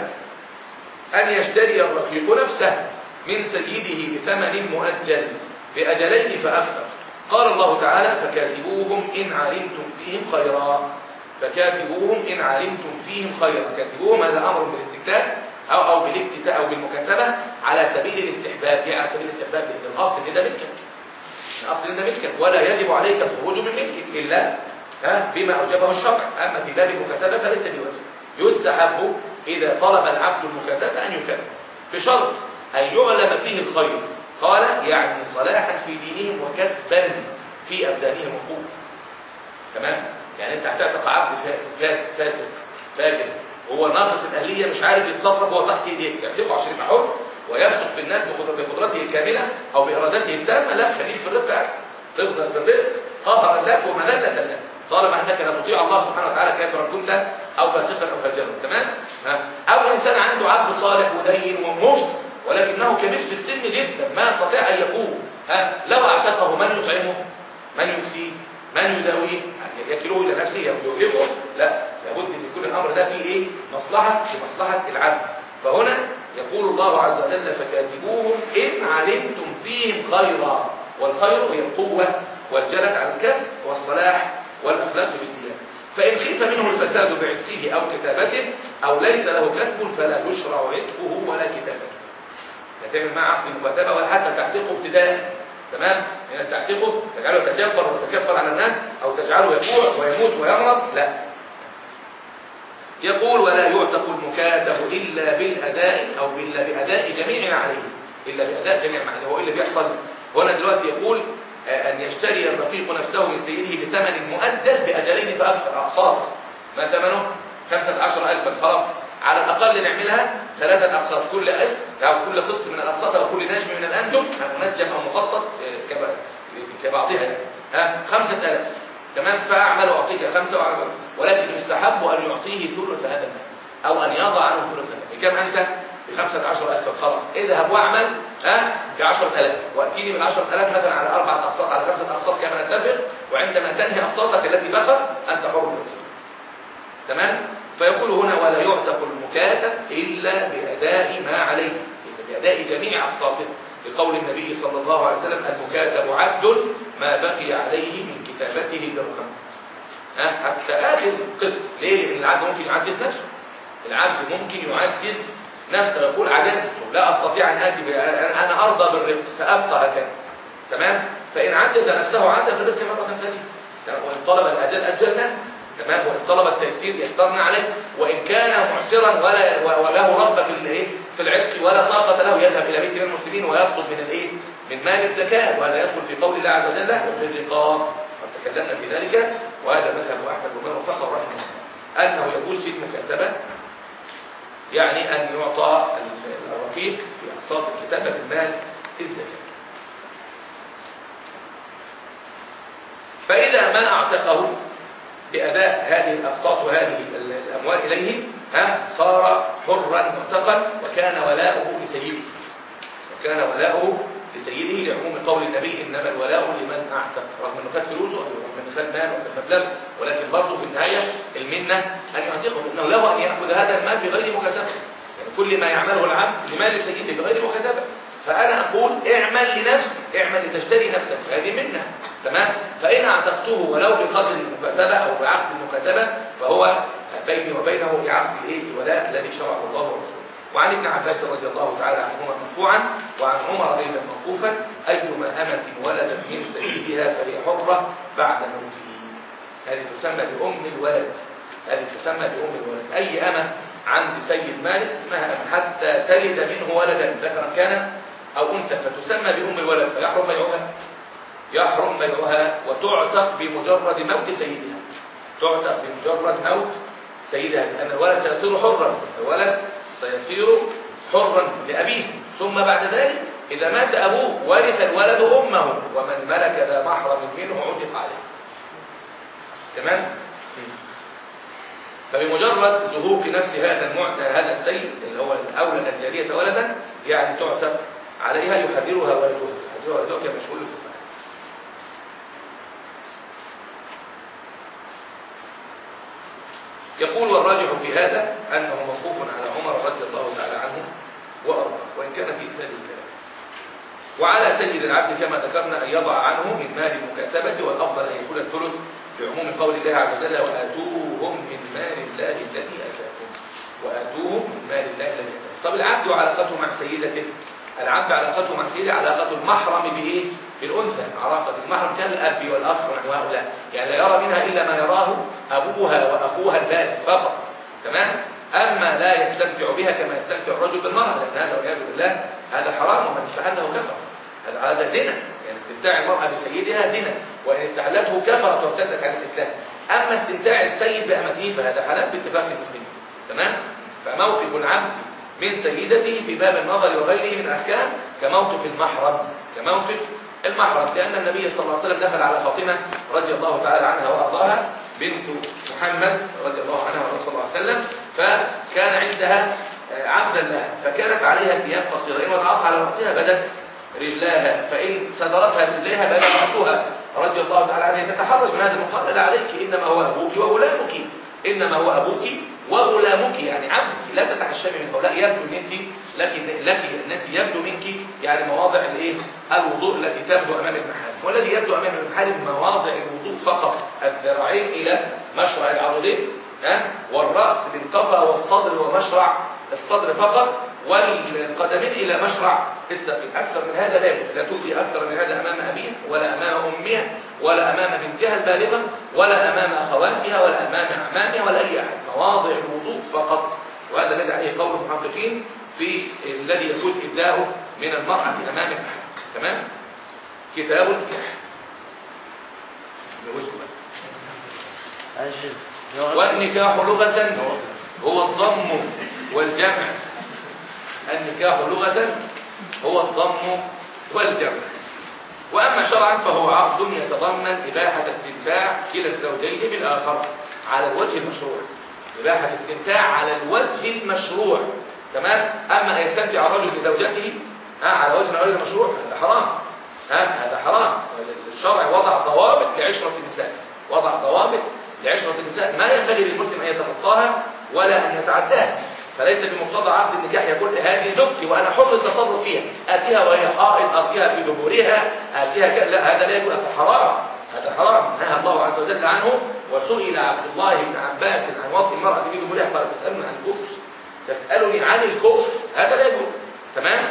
أن يشتري الرقيق نفسه من سيده بثمن مؤجل بأجلين فأكثر قال الله تعالى فكاتبوهم إن علمتم فيهم خيرا. فكاتبوهم إن علمتم فيهم خيرا. كاتبوهم هذا أمر بالاستكتاب أو أو بالاكتتاب أو بالمكاتبة على سبيل الاستحباب على سبيل الاستحباب لأن الأصل إن الأصل إن ملكك ولا يجب عليك الخروج من ملكك إلا ها بما أوجبه الشرع. أما في باب المكاتبة فليس بواجب يستحب إذا طلب العبد المكاتبة أن يكاتب. بشرط أن يعلم فيه الخير. قال يعني صلاحا في دينهم وكسبا في أبدانهم. وقوة تمام؟ يعني أنت هتعتق عبد فاسد فاسد فاجر. وهو ناقص الأهلية مش عارف يتصرف هو تحت إيديك. تعتقه عشان يبقى حر ويسلك في الناس بقدرته الكاملة أو بإرادته التامة لا خليك في الرق احسن تفضل في الرق قهرا لك ومذلة لك. طالما أنك لا تطيع الله سبحانه وتعالى كافرا كنت أو فاسقا أو فاجرا. تمام؟ ها؟ أو إنسان عنده عبد صالح ودين ومفت ولكنه كبير في السن جدا ما يستطيع أن يقوم ها؟ لو أعتقه من يطعمه؟ من يكسيه من يداويه؟ يكلوه إلى نفسه يوقفه لا لابد إن يكون الأمر ده فيه إيه؟ مصلحة في مصلحة العبد. فهنا يقول الله عز وجل فكاتبوهم إن علمتم فيهم خيرا والخير هي القوة والجلد على الكسب والصلاح والأخلاق بالديانه فإن خيف منه الفساد بعتقه أو كتابته أو ليس له كسب فلا يشرع عتقه ولا كتابته هتعمل معاه عقد المكاتبة ولا حتى تعتقه ابتداء تمام؟ يعني تعتقه تجعله يتجبر ويتكبر على الناس أو تجعله يجوع ويموت ويمرض لا. يقول ولا يعتق المكاتب إلا بالأداء أو إلا بأداء جميع ما عليه إلا بأداء جميع ما عليه هو اللي بيحصل. هنا دلوقتي يقول أن يشتري الرقيق نفسه من سيده بثمن مؤجل بأجلين فأكثر أقساط. ما ثمنه؟ 15000 خلاص. على الأقل نعملها ثلاثة أقساط. كل قسط أو كل قسط من الأقساط أو كل نجم من الأنجم منجم أو مقسط كبعضها يعني ها؟ خمسة تمام؟ فأعمل وأعطيك خمسة وأعمل ولكن يستحب أن يعطيه ثلث هذا المال أو أن يضع عنه ثلث هذا. بكم أنت؟ بخمسة عشر ألف خلاص. اذهب واعمل ها؟ بعشرة ألاف. وأتيني بالعشرة ألاف مثلا على أربعة أقساط على خمسة أقساط كما نتفق وعندما تنهي أقساطك التي بقت أنت حر تمام؟ فيقول هنا ولا يعتق المكاتب إلا بأداء ما عليه. بأداء جميع أقساطه. لقول النبي صلى الله عليه وسلم المكاتب عبد ما بقي عليه من كتابته درهم حتى آخر قسط ليه؟ لأن العبد ممكن يعجز نفسه. العبد ممكن يعجز نفسه. يقول عجزت. لا أستطيع أن آتي أنا أرضى بالرفق. سأبقى هكذا. تمام؟ فإن عجز نفسه عاد في الرفق مرة ثانية. وإن طلب الأجل أجلناه تمام؟ وإن طلب التيسير يسترنا عليه. وإن كان معسرا ولا وله رغبة في الإيه؟ في العتق ولا طاقة له يذهب إلى بيت المسلمين ويطلب من الإيه؟ من مال الزكاة. ولا يدخل في قول الله عز وجل وفي الرقاب تكلمنا في ذلك. وهذا مذهب أحمد ومن وفقه رحمه أنه يقول في المكاتبة يعني أن يعطى الرقيق في أقساط الكتابة بالمال الزكاة. فإذا ما أعتقه بأداء هذه الأقساط وهذه الأموال إليه ها صار حرا معتقا وكان ولاؤه لسيده وكان ولاؤه لسيده لعموم قول النبي إنما الولاء لمن أعتق. رغم أنه خد فلوسه رغم أنه خد مال وخد مبلغ ولكن برضه في النهاية المنة أن يعتقه لأنه له أن يأخذ هذا المال بغير مكاسبة. يعني كل ما يعمله العبد لمال سيده بغير مكاسبة. فأنا أقول اعمل لنفسك اعمل لتشتري نفسك. هذه منة. تمام؟ فإن أعتقته ولو بقدر المكاتبة أو بعقد المكاتبة فهو بيني وبينه بعقد الإيه؟ الولاء الذي شرعه الله ورسوله. وعن ابن عباس رضي الله تعالى عنهما مرفوعا وعن عمر أيضا موقوفا ايما أمة ولدت من سيدها فهي حرة بعد موته هذه تسمى بأم الولد. هذه تسمى بأم الولد. أي أمة عند سيد مالك اسمها أم حتى تلد منه ولدا ذكرا كان أو أنثى فتسمى بأم الولد. فيحرم بيعها. يحرم بيعها وتعتق بمجرد موت سيدها. تعتق بمجرد موت سيدها. لأن الولد سيصير حرا. الولد سيصير حرا لأبيه. ثم بعد ذلك إذا مات أبوه ورث الولد أمه ومن ملك ذا محرم منه عتق عليه. تمام؟ فبمجرد ظهور نفس هذا المعتى هذا السيد اللي هو الأولى الجارية ولدا يعني تعتق عليها يحررها ولدها يحررها ولدها كما مشغول يقول والراجح في هذا أنه موقوف على عمر رضي الله تعالى عنه وأرضاه وإن كان في إسناد الكلام. وعلى سيد العبد كما ذكرنا أن يضع عنه من مال المكاتبة والأفضل أن يكون الثلث بعموم قول الله عز وجل وآتوهم من مال الله الذي آتاكم وآتوهم من مال الله الذي آتاكم. طب العبد وعلاقته مع سيدته؟ العبد علاقته مع سيدته علاقة المحرم بإيه؟ بالأنثى. علاقة المحرم كالأب والأخ ونحو هؤلاء. يعني لا يرى منها إلا ما يراه أبوها وأخوها البالغ فقط. تمام؟ أما لا يستمتع بها كما يستمتع الرجل بالمرأة لأن هذا والعياذ بالله هذا حرام ومن استحله كفر هذا هذا زنا. يعني استمتاع المرأة بسيدها زنا. وإن استحلته كفرت وارتدت عن الإسلام. أما استمتاع السيد بأمته فهذا حلال باتفاق المسلمين. تمام؟ فموقف العبد من سيدته في باب النظر وغيره من أحكام كموقف المحرم. كموقف المحرم. لأن النبي صلى الله عليه وسلم دخل على فاطمة رضي الله تعالى عنها وأرضاها بنت محمد رضي الله عنها ورسول صلى الله عليه وسلم. فكان عندها عبدا لها فكانت عليها ثياب قصيرة. إن وضعتها على رأسها بدت رجلاها فإن صدرتها رجليها بدأ رأسها رضي الله تعالى عنها تتحرج من هذا المقال. لا عليك إنما هو أبوك وغلامك. إنما هو أبوك وغلامك. يعني عبدك لا تتحشمي منه لا يبدو منك لك لك ان انت يبدو منك يعني مواضع الإيه؟ الوضوء التي تبدو أمام المحارم والذي يبدو أمام المحارم مواضع الوضوء فقط. الذراعين إلى مشرع العضدين ها؟ والرأس بالقفا والصدر ومشرع الصدر فقط والقدمين إلى مشرع. الساقين أكثر من هذا لا لا تؤتي أكثر من هذا أمام أبيها ولا أمام أمها ولا أمام بنتها البالغة ولا أمام أخواتها ولا أمام أعمامها ولا أي أحد. مواضع الوضوء فقط. وهذا الذي عليه قول المحققين في الذي يجوز إبداؤه من المرأة أمام الأحد. تمام؟ كتاب النكاح والنكاح لغة هو الضم والجمع. النكاح لغة هو الضم والجمع. وأما شرعا فهو عقد يتضمن إباحة استمتاع كلا الزوجين بالآخر على الوجه المشروع. إباحة استمتاع على الوجه المشروع. تمام؟ أما يستمتع الرجل بزوجته ها على وجه غير مشروع هذا حرام. ها هذا حرام. الشرع وضع ضوابط لعشرة النساء وضع ضوابط لعشرة النساء ما ينبغي للمسلم أن يتخطاها ولا أن يتعداها. فليس بمقتضى عقد النكاح يقول هذه زوجتي وأنا حر التصرف فيها. آتيها وهي حائض آتيها في دبورها آتيها ك... لا هذا لا يقول هذا حرام هذا حرام. نهى الله عز وجل عنه وسئل عبد الله بن عباس عن وطء المرأة في دبورها قال تسألني عن الكفر. تسألني عن الكفر هذا لا يجوز تمام؟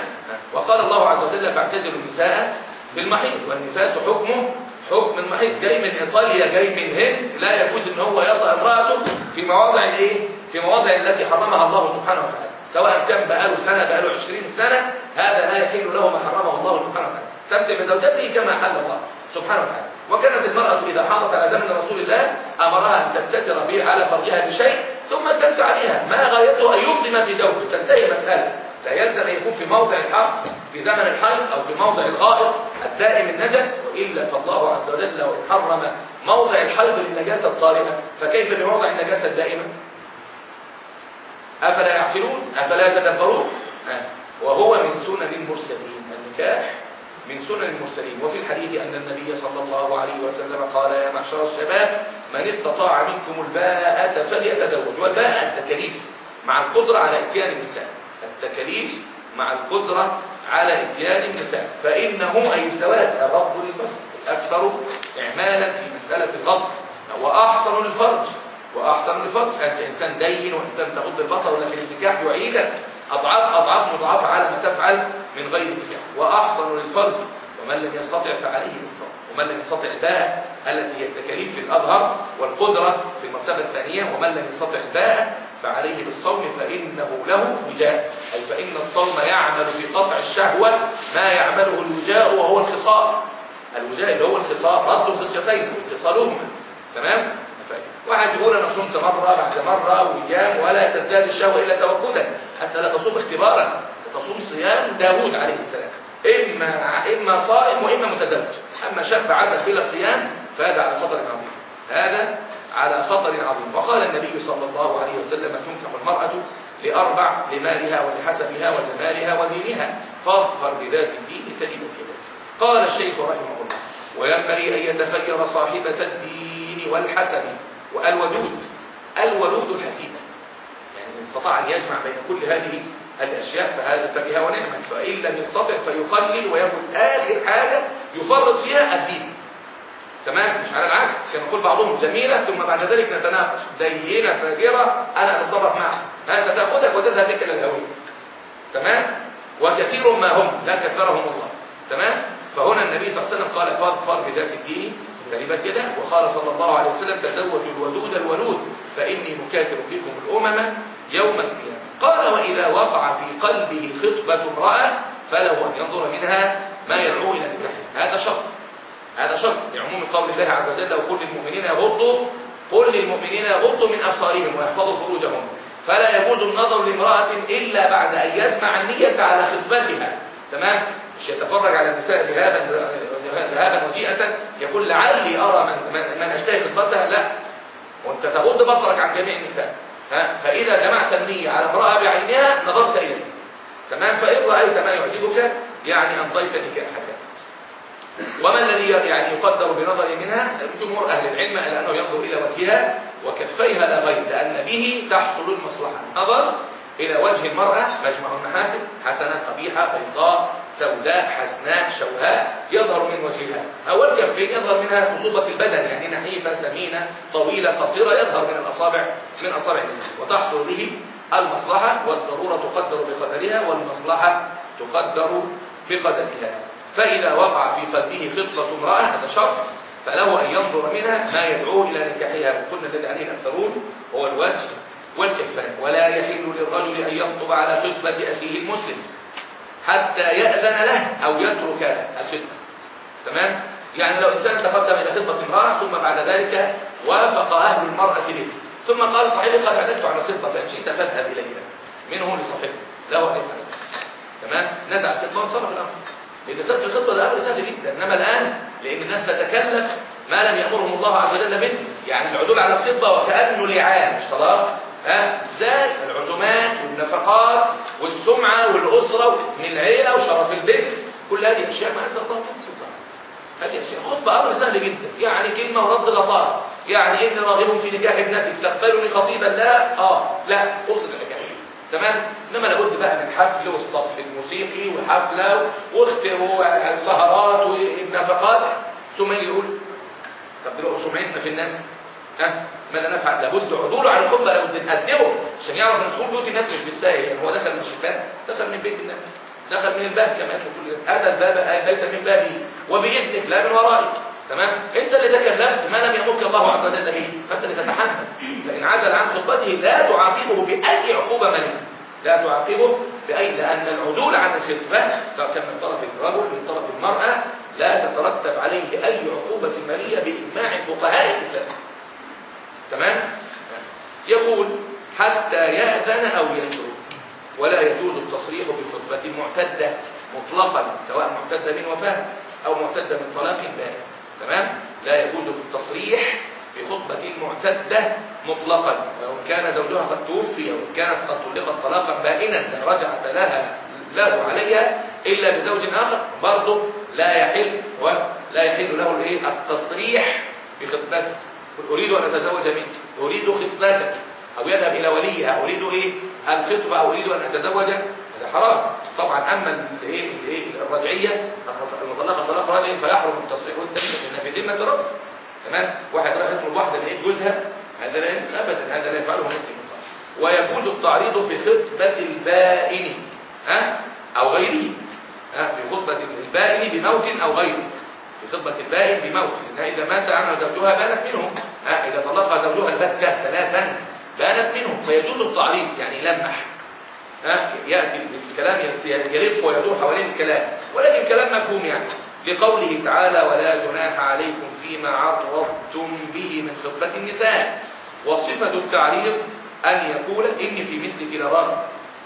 وقال الله عز وجل فاعتزلوا النساء في المحيض والنفاس حكمه حكم المحيض جاي من إيطاليا جاي من هند لا يجوز إن هو يطأ امرأته في مواضع الايه في مواضع التي حرمها الله سبحانه وتعالى. سواء كان بقاله سنة بقاله 20 سنة هذا لا يحل له ما حرمه الله سبحانه وتعالى. استمتع بزوجته كما حل الله سبحانه وتعالى. وكانت المرأة إذا حاضت على زمن رسول الله أمرها أن تستتر به على فرجها بشيء ثم استمتع بها. ما غايته أن ما في جوفه؟ تنتهي المسألة. لا يلزم أن يكون في موضع الحق في زمن الحيض أو في موضع الغائط الدائم النجس وإلا فالله عز وجل وإن حرم موضع الحيض للنجاسة الطارئة فكيف بموضع النجاسة الدائمة؟ أفلا يعقلون؟ أفلا يتدبرون؟ وهو من سنن المرسلين النكاح من سنن المرسلين. وفي الحديث أن النبي صلى الله عليه وسلم قال يا معشر الشباب من استطاع منكم الباءة فليتزوج. والباءة التكاليف مع القدرة على إتيان النساء التكاليف مع القدرة على اتيان النساء فإنه أي الزواج الرب للبصر الأكثر إعمالا في مسألة الغض وأحسن للفرج وأحسن للفرج أنت إنسان دين وإنسان تغض البصر ولكن النكاح يعيدك. أضعاف أضعاف مضاعفة على ما تفعل من غير نكاح وأحسن للفرج. ومن لم يستطع فعليه بالصبر. ومن لم يستطع الباء التي هي التكاليف في الأظهر والقدرة في المرتبة الثانية. ومن لم يستطع الباء فعليه بالصوم فإنه له وجاء. أي فإن الصوم يعمل في قطع الشهوة ما يعمله الوجاء وهو الخصام. الوجاء اللي هو الخصام رد الخصيتين واتصالهما تمام؟ واحد يقول أنا صمت مرة بعد مرة وايام ولا تزداد الشهوة إلا توكدا انت لا تصوم اختبارا تصوم صيام داوود عليه السلام. إما إما صائم وإما متزوج. أما شاب عزل بلا صيام فهذا على خطر عظيم. هذا على خطر عظيم. وقال النبي صلى الله عليه وسلم تنكح المرأة لأربع لمالها ولحسبها وجمالها ودينها فاظفر بذات الدين يدك قال الشيخ رحمه الله وينبغي أن يتخير صاحبة الدين والحسب والودود. الولود الحسيبه يعني استطاع أن يجمع بين كل هذه الأشياء فهذا فبها ونعمة فإن لم يستطع فيقلل ويقول آخر حاجة يفرط فيها الدين. تمام؟ مش على العكس كان يقول بعضهم جميلة ثم بعد ذلك نتناقش. دينة فاجرة أنا أتصرف معها. هذا تأخذك وتذهب بك إلى الهوية. تمام؟ وكثير ما هم لا كثرهم الله. تمام؟ فهنا النبي صلى الله عليه وسلم قال فاظفر بذات الدين تربت يده. وقال صلى الله عليه وسلم تزوجوا الودود الولود فإني مكاثر بكم الأمم يوم القيامة. قال وإذا وقع في قلبه خطبة امرأة فله أن ينظر منها ما يدعو إلى هذا شرط. هذا شرط لعموم قول الله عز وجل وقل للمؤمنين يغضوا قل للمؤمنين يغضوا من أبصارهم ويحفظوا فروجهم. فلا يجوز النظر لامرأة إلا بعد أن يجمع النية على خطبتها تمام؟ مش يتفرج على النساء ذهابا ذهابا وجيئة يقول لعلي أرى من, من, من أشتهي خطبتها لا. وأنت تغض بصرك عن جميع النساء. ها؟ فإذا جمعت النية على امرأة بعينها نظرت إليها. تمام؟ فإن رأيت ما يعجبك يعني أمضيت نكاحك. وما الذي يعني يقدر بنظر منها؟ جمهور أهل العلم إلى أنه ينظر إلى وجهها وكفيها لا غير لأن به تحصل المصلحة. نظر إلى وجه المرأة مجمع المحاسن حسنة قبيحة بيضاء سوداء حسناء شوهاء يظهر من وجهها. أو الكفين يظهر منها خطوبة البدن يعني نحيفة سمينة طويلة قصيرة يظهر من الأصابع من أصابع وتحصل به المصلحة والضرورة تقدر بقدرها والمصلحة تقدر بقدرها. فإذا وقع في قلبه خطبة امرأة هذا شرط. فله أن ينظر منها ما يدعو إلى نكاحها وقلنا الذي عليه الأكثرون هو الوجه والكفان. ولا يحل للرجل أن يخطب على خطبة أخيه المسلم حتى يأذن له أو يترك الخطبة. تمام؟ يعني لو إنسان تقدم إلى خطبة امرأة ثم بعد ذلك وافق أهل المرأة به. ثم قال صاحبي قد اعتدت على الخطبة فإن شئت فاذهب إليها منه لصاحبه. له أن تمام؟ نزع الخطبة وانصرف الأمر. لأن ترك الخطبة أمر سهل جدا. إنما الآن لأن الناس تتكلف ما لم يأمرهم الله عز وجل به. يعني العدول على الخطبة وكأنه لعان مش طلاق. ها؟ إزاي؟ العزومات والنفقات والسمعة والأسرة واسم العيلة وشرف البيت. كل هذه أشياء ما أنزل الله من سلطان. هذه أشياء. خطبة أمر سهل جدا. يعني كلمة ورد غطاء يعني إني راغب في نكاح ابنتك تقبلني خطيبا؟ لا. آه. لا. خلصت الحكاية تمام؟ إنما لابد بقى من حفل والصف الموسيقي وحفلة وسهرات والنفقات. ثم يقول طب دلوقتي سمعتنا في الناس؟ ها؟ ماذا نفعل؟ لابد عدوله على الخطبة لابد نقدمه عشان يعرف إن دخول بيوت الناس مش بالساهل. يعني هو دخل من الشباك دخل من بيت الناس دخل من الباب كما يدخل كل الناس. اتى الباب ليس من بابه. وبإذنك لا من ورائك. تمام؟ انت اللي تكلفت ما لم يامرك الله عز وجل به فانت اللي تتحمل فإن عدل عن خطبته لا تعاقبه بأي عقوبة ماليه لا تعاقبه بأي لأن العدول عن الخطبة سواء كان من طرف الرجل من طرف المرأة لا تترتب عليه أي عقوبة ماليه بإجماع فقهاء الإسلام. تمام؟ يقول حتى يأذن أو يترك ولا يجوز التصريح بخطبة معتدة مطلقا سواء معتدة من وفاة أو معتدة من طلاق بائن تمام؟ لا يجوز التصريح بخطبة معتدة مطلقا. وإن كان زوجها قد توفي أو كانت قد طلقت طلاقا بائنا لا رجعة لها له عليها إلا بزوج آخر برضه لا يحل ولا يحل له الإيه؟ التصريح بخطبته أريد أن أتزوج منك. أريد خطبتك. أو يذهب إلى وليها. أريد الخطبة. أو أريد أن أتزوج هذا حرام. طبعا أما الإيه؟ الإيه؟ الرجعية المطلقة طلاق رجعي فيحرم التصريح والتنفيذ إن في ذمة رجل تمام؟ واحد راح يطلب واحدة لقيت جوزها. هذا لا أبدا هذا لا يفعله مسلم ويجوز التعريض في خطبة البائن ها؟ أو غيره ها؟ في خطبة البائن بموت أو غيره. في خطبة البائن بموت. لأنها إذا مات عنها زوجها بانت منه ها؟ إذا طلقها زوجها البتة ثلاثا بانت منه فيجوز التعريض يعني يلمح ها يأتي الكلام يلف ويدور حوالين الكلام ولكن كلام مفهوم يعني. لقوله تعالى ولا جناح عليكم فيما عرضتم به من خطبة النساء وصفة التعريض أن يقول إني في مثلك لراغب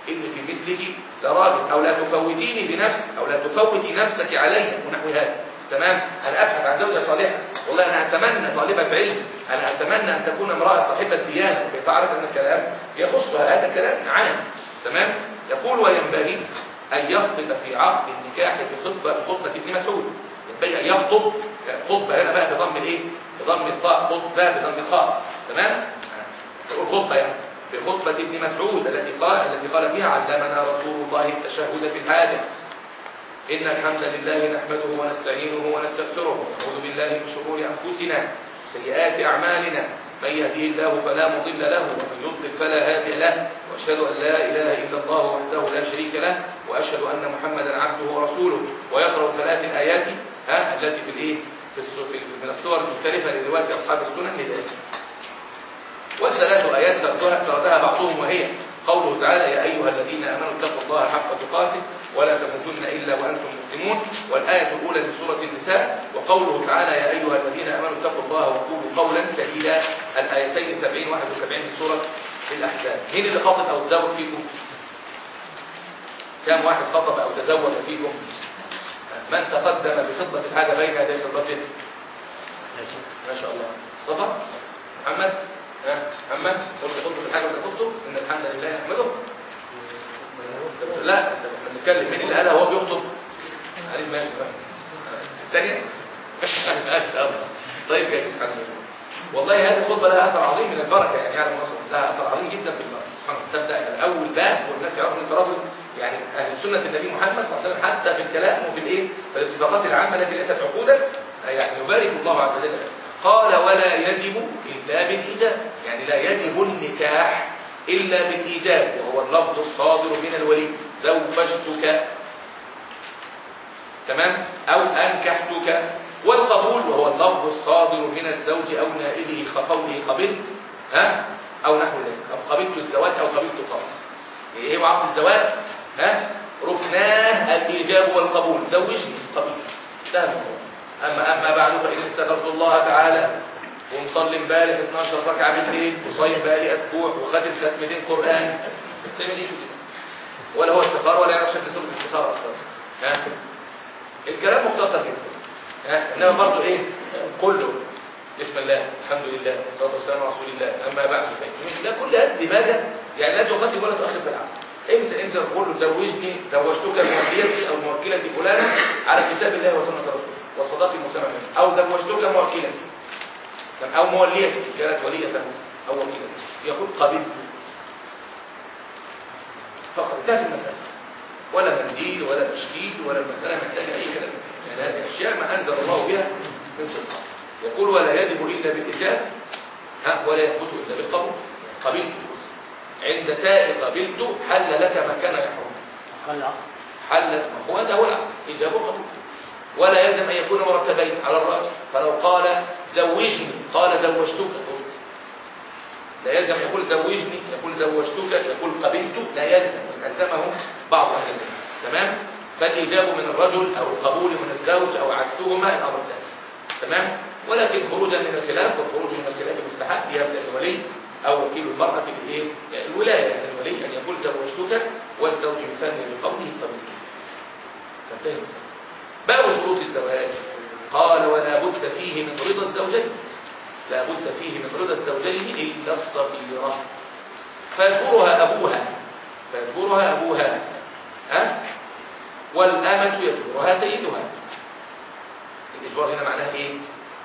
إني في مثلك لراغب أو لا تفوتيني بنفس أو لا تفوتي نفسك علي ونحو هذا. تمام؟ أنا أبحث عن زوجة صالحة. والله أنا أتمنى طالبة علم. أنا أتمنى أن تكون امرأة صاحبة ديانة. وكي تعرف أن الكلام يخصها. هذا كلام عام. تمام؟ يقول وينبغي أن يخطب في عقد النكاح في خطبة ابن مسعود. ينبغي أن يخطب خطبة هنا بقى بضم الإيه؟ بضم الطاء خطبة بضم الخاء. تمام؟ خطبة يعني. في خطبة ابن مسعود التي قال التي قال فيها علمنا رسول الله التشهد في الحاجة. إن الحمد لله نحمده ونستعينه ونستغفره ونعوذ بالله من شرور أنفسنا سيئات أعمالنا. من يهديه الله فلا مضل له ومن يضلل فلا هادي له. وأشهد أن لا إله إلا الله وحده لا شريك له وأشهد أن محمدا عبده ورسوله. ويقرأ ثلاث الايات ها التي في الإيه؟ في من الصور المختلفة لرواية أصحاب السنن لذلك والثلاث آيات سردها سردها بعضهم وهي قوله تعالى يا أيها الذين آمنوا اتقوا الله حق تقاته ولا تموتن إلا وأنتم مسلمون والآية الأولى من سورة النساء وقوله تعالى يا أيها الذين آمنوا اتقوا الله وقولوا قولا سديدا الآيتين 70 71 من سورة الأحزاب. مين اللي خطب أو تزوج فيكم؟ كم واحد خطب أو تزوج فيكم؟ من تقدم بخطبة الحاجة بين يدي خطبته؟ ما شاء الله. صفا محمد؟ ها؟ محمد؟ قلت خطبة الحاجة ولا تخطب إن الحمد لله نحمده. لا بنتكلم مين اللي قالها وهو بيخطب. علي ماشي الثانية؟ طيب جيد الحمد لله. والله هذه الخطبة لها أثر عظيم من البركة يعني يعلم مصر لها أثر عظيم جدا في المرأة سبحان الله تبدأ من أول باب والناس يعرفوا أنت راجل يعني أهل سنة النبي محمد صلى الله عليه وسلم حتى في الكلام وفي الإيه؟ في الاتفاقات العامة التي ليست عقودا يعني يبارك الله عز وجل. قال ولا يجب إلا بالإيجاب. يعني لا يجب النكاح إلا بالإيجاب وهو اللفظ الصادر من الولي زوجتك تمام؟ أو أنكحتك والقبول وهو اللفظ الصادر من الزوج أو نائبه كقوله قبلت ها؟ أو نحو ذلك. أو قبلت الزواج أو قبلت خالص إيه عقد الزواج؟ ها؟ ركناه الإيجاب والقبول. زوجني. قبيل انتهى الموضوع. أما أما بعد فإن استغفرت الله تعالى ومصلي امبارح 12 ركعة بالليل وصايم بقالي أسبوع وخاتم ختمتين قرآن. بتعمل إيه ولا هو استخاره ولا يعرف شكل سورة الاستخاره أصلا. ها؟ الكلام مختصر جدا. إنما برضه إيه كله بسم الله الحمد لله والصلاة والسلام على رسول الله أما بعد. لا كل هذه دماغه يعني لا تقدم ولا تؤخر في العمل إمتى انت تقول له زوجني زوجتك موكلتي أو موكلتي فلانة على كتاب الله وسنة رسوله والصداق المسمى منه. أو زوجتك موكلتي. أو موليته كانت وليته أو وكيلته. يقول قبلت فقط انتهت المسألة. ولا منديل ولا تشكيل ولا المسألة محتاجة أي كلام هذه أشياء ما أنزل الله بها من سلطان يقول ولا يجب إلا بالإجابة ها ولا يثبت إلا بالقبول. قبلت. عند تاء قبلت حل لك ما كان يحرم. حلت ما هو هذا هو العقد إجابة وقبول. ولا يلزم أن يكون مرتبين على الراجح فلو قال زوجني قال زوجتك. لا يلزم يقول زوجني يقول زوجتك يقول قبلت. لا يلزم. ألزمه بعض أهل تمام؟ فالإجابة من الرجل أو القبول من الزوج أو عكسهما الأمر سهل. تمام؟ ولكن خروجا من الخلاف والخروج من الخلاف مستحب. يبدأ الولي أو وكيل المرأة بالإيه؟ الولاية. يعني الولي أن يقول زوجتك والزوج يثني بقوله قبلت تنتهي المسألة. باب شروط الزواج. قال ولا بد فيه من رضا الزوجين. لا بد فيه من رضا الزوجين إلا الصغيرة. فيذكرها أبوها. فيذكرها أبوها. ها؟ والأمة يذكرها سيدها الإجبار هنا معناها إيه؟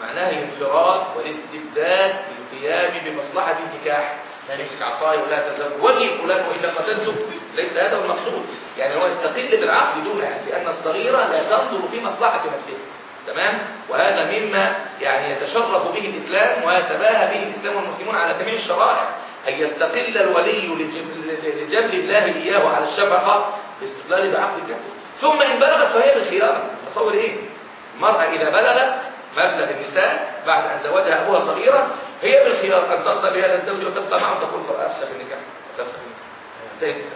معناها الانفراد والاستبداد بالقيام بمصلحة النكاح تمسك عصاي ولا تزوج وجه فلان والا قتلته ليس هذا هو المقصود يعني هو يستقل بالعقد دونها لأن الصغيره لا تنظر في مصلحه نفسها تمام وهذا مما يعني يتشرف به الاسلام ويتباهى به الاسلام والمسلمون على جميع الشرائع ان يستقل الولي لجبل الله اياه على الشفقه باستقلال بعقد الكفر ثم إن بلغت فهي بالخيار تصور إيه؟ المرأة إذا بلغت مبلغ النساء بعد أن زوجها أبوها صغيره هي بالخيار أن ترضى بهذا الزوج وتبقى معه تقول فافسخ النكاح. تفسخ النكاح.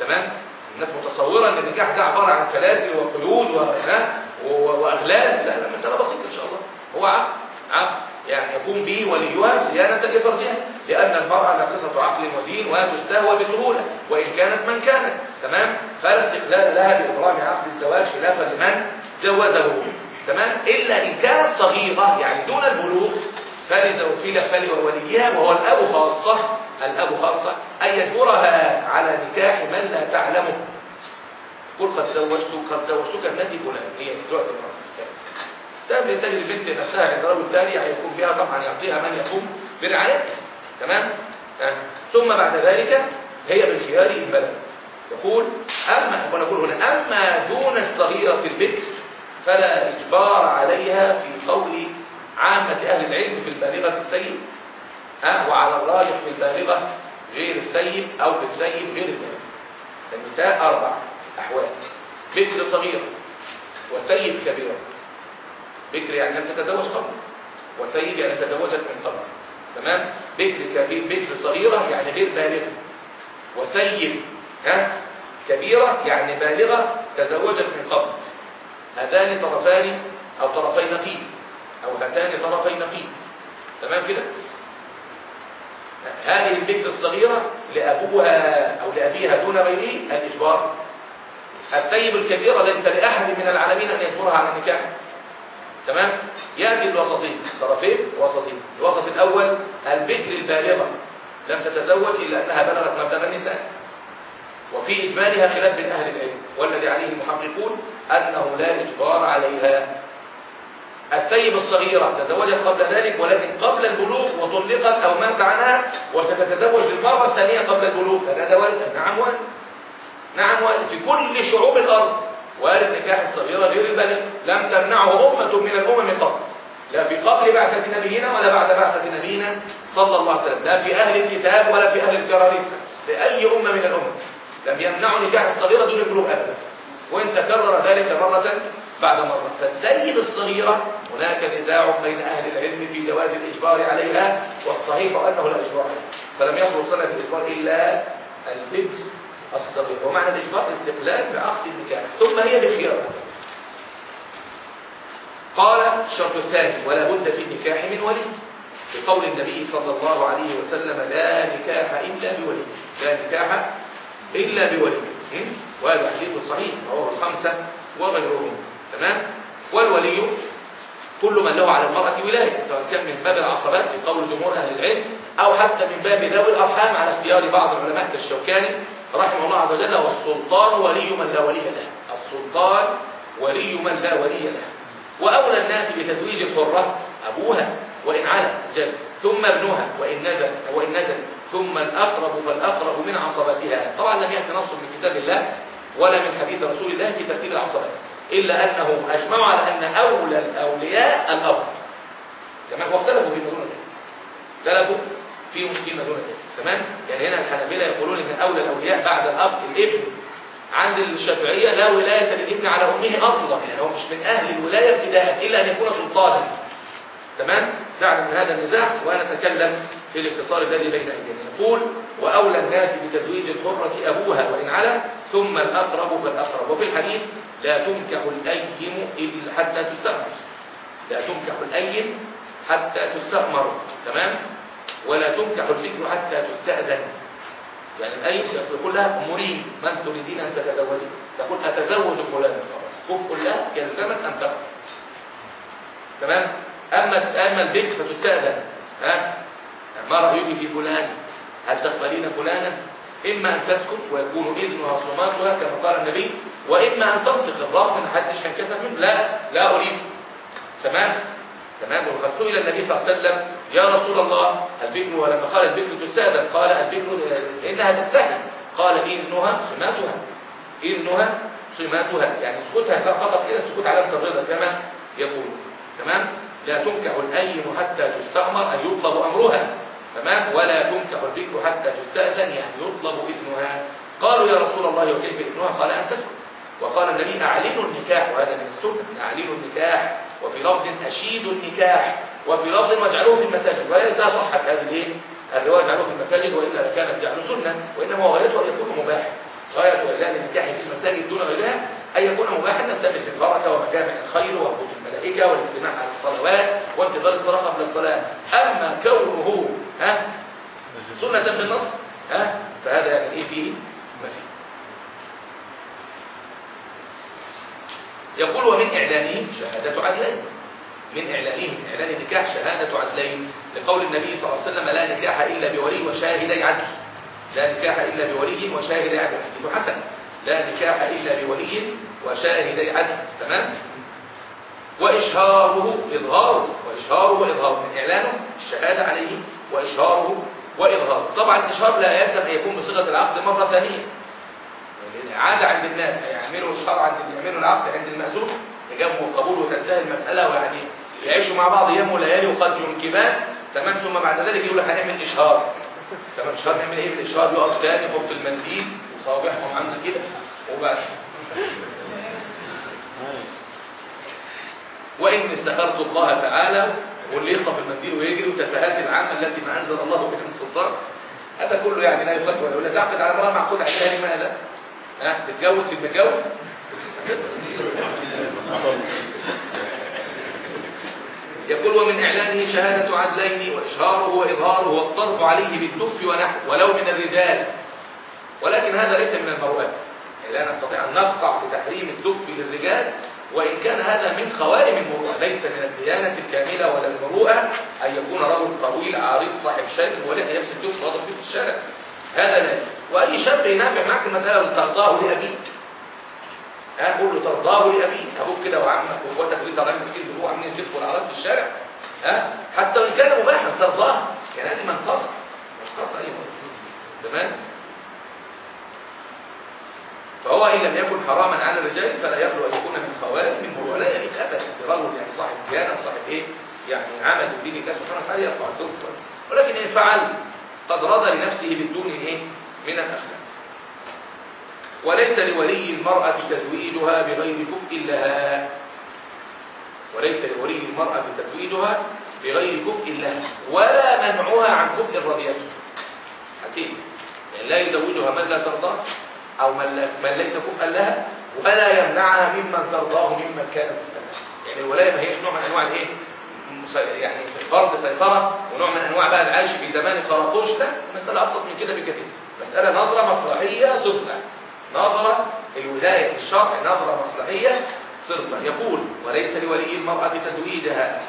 تمام؟ الناس متصورة إن النكاح ده عبارة عن سلاسل وقيود و... و- وأغلال. لا لا مسألة بسيطة إن شاء الله. هو عقد. عقد. يقوم به وليها صيانه لفرجها لأن المرأة ناقصة عقل ودين وتستهوى بسهولة وإن كانت من كانت. تمام؟ فلا استقلال لها بابرام عقد الزواج خلافا لمن جوزه. تمام؟ إلا إن كانت صغيرة يعني دون البلوغ فلوليها وهو الأب خاصة الأب خاصة أن يجبرها على نكاح من لا تعلمه. قل قد زوجتك قد زوجتك ابنتي فلان هي دلوقتي المرأة تجد تجد البنت نفسها عند رجل ثاني هيقوم بها طبعا يعطيها من يقوم برعايتها. تمام؟ آه. ثم بعد ذلك هي بالخيار ان بلغت يقول أما ونقول هنا أما دون الصغيرة البكر فلا إجبار عليها في قول عامة أهل العلم في البالغة السيد أه وعلى الراجح في البالغة غير السيد أو في السيد غير البالغ. النساء أربع أحوال بكر صغيرة وسيد كبيره بكر يعني لم تتزوج قبل وسيد يعني تزوجت من قبل تمام؟ بكر كبير بكر صغيرة يعني غير بالغة وسيد ها؟ كبيرة يعني بالغة تزوجت من قبل. هذان طرفان أو طرفي نقيض أو هاتان طرفي نقيض تمام كده؟ هذه البكر الصغيرة لأبوها أو لأبيها دون غيره الإجبار. الثيب الكبيرة ليس لأحد من العالمين أن يجبرها على النكاح. تمام؟ يأتي الوسطين. طرفين وسطين. الوسط الأول البكر البالغة. لم تتزوج إلا أنها بلغت مبلغ النساء. وفي إجمالها خلاف بين أهل العلم والذي عليه المحققون أنه لا إجبار عليها. الثيب الصغيرة تزوجت قبل ذلك ولكن قبل البلوغ وطلقت أو مات عنها وستتزوج للمرة الثانية قبل البلوغ. فهذا وارد نعم وارد نعم وارد في كل شعوب الأرض وارد نكاح الصغيرة غير البالغ لم تمنعه أمة من الأمم قبل. لا في قبل بعثة نبينا ولا بعد بعثة نبينا صلى الله عليه وسلم. لا في أهل الكتاب ولا في أهل الكراريس في أي أمة من الأمم. لم يمنعوا نكاح الصغيرة دون البلوغ أبدا. وإن تكرر ذلك مرة بعد مرة. فالسيد الصغيرة هناك نزاع بين أهل العلم في جواز الإجبار عليها والصحيح أنه لا إجبار عليها. فلم يخرج لنا بالإجبار إلا البكر الصغير ومعنى الإجبار الاستقلال بعقد النكاح. ثم هي بخيار قال الشرط الثاني ولا بد في النكاح من ولي. بقول النبي صلى الله عليه وسلم لا نكاح إلا بولي. لا نكاح إلا بولي? وهذا حديث صحيح رواه الخمسة وغيرهم. تمام؟ والولي كل من له على المرأة ولاية سواء كان من باب العصبات في قول جمهور أهل العلم أو حتى من باب ذوي الأرحام على اختيار بعض العلماء كالشوكاني رحمه الله عز وجل والسلطان ولي من لا ولي له. السلطان ولي من لا ولي له. وأولى الناس بتزويج الحرة أبوها وإن على جل ثم ابنها وإن نزل وإن نزل ثم الأقرب فالأقرب من عصبتها. طبعا لم يأتي نص من كتاب الله ولا من حديث رسول الله في ترتيب العصبات إلا أنهم أجمعوا على أن أولى الأولياء الأب. تمام واختلفوا فيما دون ذلك اختلفوا فيهم فيما دون ذلك تمام؟ يعني هنا الحنابلة يقولون إن أولى الأولياء بعد الأب الابن. عند الشافعية لا ولاية للابن على أمه أصلا يعني هو مش من أهل الولاية ابتداء إلا أن يكون سلطانا. تمام؟ دعنا من هذا النزاع وأنا أتكلم في الاختصار الذي بين أيدينا. يقول وأولى الناس بتزويج الحرة أبوها وإن على ثم الأقرب فالأقرب. وفي الحديث لا تنكح الأيم إلا حتى تستأمر. لا تنكح الأيم حتى تستأمر. تمام؟ ولا تنكح البكر حتى تستأذن. يعني الأيس يقول لها مريم من تريدين أن تتزوجي؟ تقول أتزوج فلان خلاص كفء لها يلزمك أن تقف. تمام؟ أما أما البكر فتستأذن. ها؟ ما رأيك في فلان؟ هل تقبلين فلانا؟ إما أن تسكت ويكون إذنها صماتها كما قال النبي وإما أن تنطق الضغط حدش هنكسف منه. لا لا أريد. تمام؟ تمام؟ وقد سئل النبي صلى الله عليه وسلم يا رسول الله البكر ولما قال البكر تستأذن قال البكر إنها تستحي قال إذنها صماتها إذنها صماتها يعني سكوتها فقط كده سكوت علامة الرضا كما يقول. تمام؟ لا تنكح الأيم حتى تستأمر أن يطلب أمرها. تمام؟ ولا تنكح البكر حتى تستأذن يعني يطلب إذنها قالوا يا رسول الله وكيف إذنها قال أن تسكت. وقال النبي أعلنوا النكاح. وهذا من السنة أعلنوا النكاح. وفي لفظ أشيدوا النكاح وفي لفظ واجعلوه في المساجد. وإذا صحت هذه الإيه؟ الرواية اجعلوه في المساجد وإلا كانت جعل سنة وإنما هو غايته أن يكون مباح. غاية إعلان النكاح في المساجد دون غيرها أن يكون مباحا نلتمس البركة ومجامع الخير وهبوط الملائكة والاجتماع على الصلوات وانتظار الصلاة قبل الصلاة. أما كونه ها سنة في النص ها فهذا يعني ما فيه؟ يقول ومن إعلانه شهادة عدلين. من إعلانه من إعلان النكاح شهادة عدلين. لقول النبي صلى الله عليه وسلم لا نكاح إلا بولي وشاهدي عدل. لا نكاح إلا بولي وشاهدي عدل. حديث حسن. لا نكاح إلا بولي وشاهدي عدل. تمام؟ وإشهاره إظهاره وإشهاره وإظهاره من إعلانه الشهادة عليه وإشهاره وإظهاره طبعا الإشهار لا يلزم أن يكون بصيغة العقد مرة ثانية. عادة عند الناس هيعملوا إشهار عند يعملوا العقد عند المأذون يجابوا القبول وتنتهي المسألة ويعني يعيشوا مع بعض أيام وليالي وقد ينكبان. تمام ثم بعد ذلك يقول لك هنعمل إشهار. تمام إشهار نعمل إيه؟ بالإشهار يقف تاني يحط المنديل وصوابعهم عاملة كده وبس. وإن استخرت الله تعالى واللي يخطف المنديل ويجري وتفاهات العامة التي ما أنزل الله بها من سلطان هذا كله يعني لا يقدر ولا تعقد على امرأة معقود عليها لماذا؟ ها في المتجوز؟ يقول ومن إعلانه شهادة عدلين وإشهاره وإظهاره والطرف عليه بالدف ونحو ولو من الرجال. ولكن هذا ليس من المروءات لا نستطيع أن نقطع بتحريم الدف للرجال وإن كان هذا من خوارم المروءة. ليس من الديانة الكاملة ولا المروءة أن يكون رجل طويل عريض صاحب شاتم ولكن يمسك دف في الشارع. هذا لا وأي شاب ينافع معك المسألة ترضاه لأبيك ها قول له ترضاه لأبيك أبوك كده وعمك وأخواتك اللي طالعين مسكين بيروحوا عاملين يلفوا الأعراض في الشارع؟ ها حتى وإن كان مباحا ترضاه. يعني هذه منقصة. منقصة أيضا تمام؟ فهو إن لم يكن حراما على الرجال فلا يخلو أن يكون من خوارج من ولا يليق أبدا. برجل يعني صاحب ديانة صاحب إيه؟ يعني عمل الدين الله سبحانه وتعالى يرفع الدور ولكن إن فعل قد رضى لنفسه بالدون إيه؟ من الأخلاق. وليس لولي المرأة تزويجها بغير كفء لها. وليس لولي المرأة تزويجها بغير كفء لها. ولا منعها عن كفء الرضيات حكيم. يعني لا يزوجها من لا ترضى أو من, من ليس كفءا لها ولا يمنعها ممن ترضاه ممن كان كفءا يعني الولاية ما هيش نوع من أنواع الإيه؟ يعني فرض سيطرة ونوع من أنواع بقى العيش في زمان قراقوش لا مسألة أبسط من كده بكثير مسألة نظرة مصلحية صرفة نظرة الولاية في الشرع نظرة مصلحية صرفة يقول وليس لولي المرأة تزويجها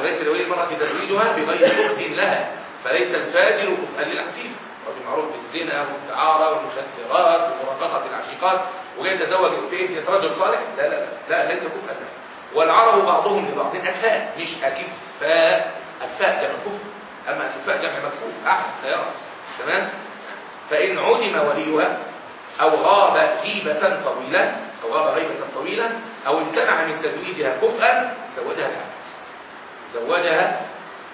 وليس لولي المرأة تزويجها بغير كفء لها فليس الفاجر كفءا للعفيف. رجل معروف بالزنا والدعارة والمخدرات ومرافقة العشيقات. وجاي يتزوج بابنة رجل صالح؟ لا لا لا, لا ليس كفءا لها. والعرب بعضهم لبعض. أكفاء مش أكفاء أكفاء جمع كفء أما أكفاء جمع مكفوف أحد لا يرى تمام؟ فإن عدم وليها أو غاب غيبة طويلة أو غاب غيبة طويلة أو امتنع من تزويجها كفءا زوجها الحاكم. زوجها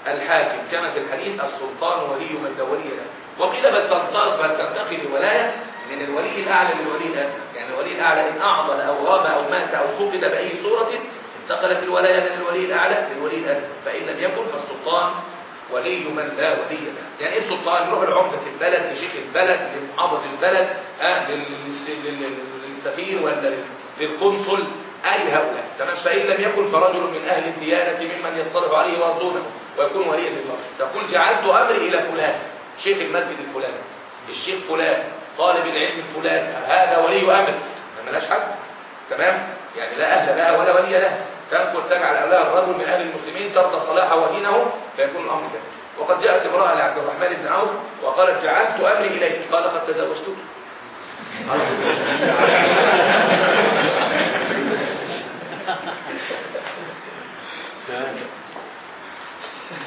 الحاكم. كما في الحديث السلطان ولي من لا ولي له وقيل بل تنتقل الولاية من الولي الأعلى للولي الأدنى. يعني الولي الأعلى إن أعضل أو غاب أو مات أو فقد بأي صورة انتقلت الولاية من الولي الأعلى للولي الأدنى فإن لم يكن فالسلطان ولي من لا ولي له. يعني إيه السلطان؟ يروح لعمدة البلد لشيخ البلد لمحافظ البلد آه للسفير ولا للقنصل؟ أي هؤلاء. تمام؟ فإن لم يكن فرجل من أهل الديانة ممن يصطلح عليه ويرضونه ويكون وليا لله تقول جعلت أمري إلى فلان شيخ المسجد الفلاني. الشيخ فلان طالب العلم الفلاني هذا ولي أمر. ما ملاش حد. تمام؟ يعني لا أهل لها ولا ولي لها تنقل تجعل أولاد الرجل من أهل المسلمين ترضى صلاحه ودينه فيكون الأمر كذلك وقد جاءت امرأة لعبد الرحمن بن عوف وقالت جعلت أمري إليك. قال قد تزوجتك.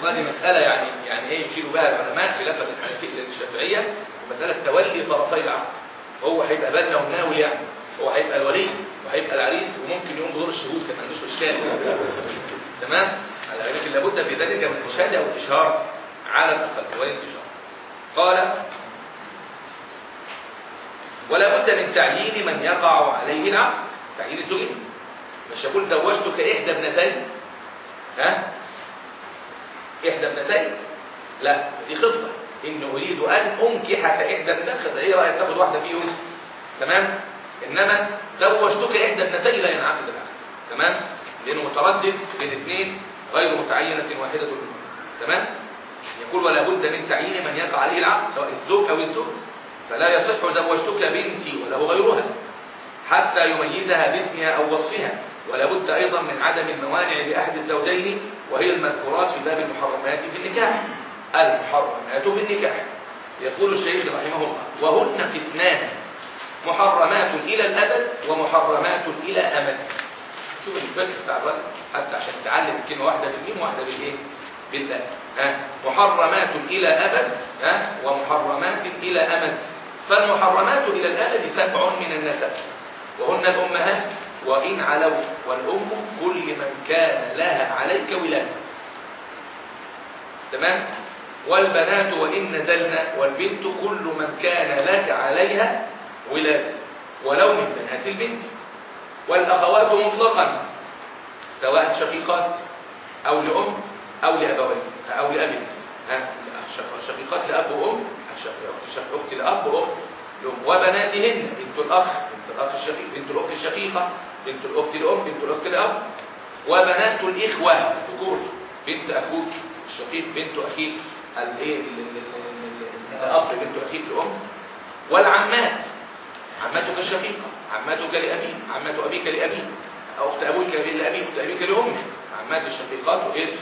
وهذه مسألة يعني يعني إيه يشير بها العلماء خلافا للشافعية مسألة تولي طرفي العقد. هو هيبقى بدنا وناوي يعني. هو هيبقى الولي وهيبقى العريس وممكن يقوم بدور الشهود كان ما عندوش اشكال تمام؟ لكن لابد في ذلك من الاشهاد أو الاشهار على الاقل والانتشار قال ولا بد من تعيين من يقع عليه العقد. تعيين الزوجين مش يقول زوجتك إحدى ابنتين؟ ها؟ إحدى ابنتين؟ لا دي خطبة. إن أريد أن انكحك احدى ابنتين إيه رأيك تاخد واحدة فيهم؟ تمام؟ إنما زوجتك إحدى ابنتي لا ينعقد العقد تمام؟ لأنه متردد بين اثنين غير متعينة واحدة منهم تمام؟ يقول ولا بد من تعيين من يقع عليه العقد سواء الزوج أو الزوج. فلا يصح زوجتك بنتي وله غيرها حتى يميزها باسمها أو وصفها. ولا بد أيضا من عدم الموانع لأحد الزوجين وهي المذكورات في باب المحرمات في النكاح. المحرمات في النكاح. يقول الشيخ رحمه الله وهن قسمان. محرمات إلى الأبد ومحرمات إلى أمد. شوف الفقه بتاع الرجل حتى عشان تتعلم كلمة واحدة بالميم وواحدة بالإيه؟ بالله ها؟ محرمات إلى أبد ها؟ ومحرمات إلى أمد. فالمحرمات إلى الأبد سبع من النسب. وهن الأمهات وإن علوا والأم كل من كان لها عليك ولادة تمام؟ والبنات وإن نزلن والبنت كل من كان لك عليها ولادة ولو من بنات البنت والأخوات مطلقا سواء شقيقات أو لأم أو لأبوين أو لأب شقيقات لأب وأم أخت لأب لأم. وبناتهن بنت الأخ بنت الأخ الشقيق بنت الأخت الشقيقة بنت الأخت لأم بنت الأخت لأب وبنات الإخوة الذكور بنت أخوك الشقيق بنت أخيك الايه الأب بنت أخيك لأم والعمات عمتك الشقيقة عمتك لأبيك عمة أبيك لأبيك أخت أبوك لأبيك أخت أبيك لأمك. عمات الشقيقات وإيه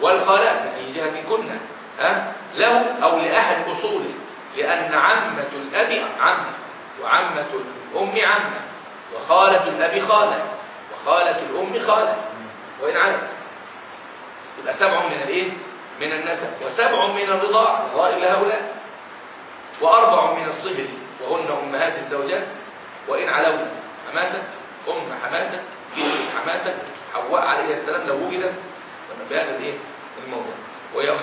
والخالات من أي جهة كنا ها؟ له أو لأحد أصوله. لأن عمة الأب عمة وعمة الأم عمة وخالة الأب خالة وخالة الأم خالة. وإن علت يبقى سبع من الإيه؟ من النسب وسبع من الرضاع الرضاء لهؤلاء وأربع من الصهر وهن أمهات الزوجات وإن علونا حماتك أم حماتك بنت حماتك حواء عليه السلام لو وجدت لما بهذا الايه الموضوع. وهي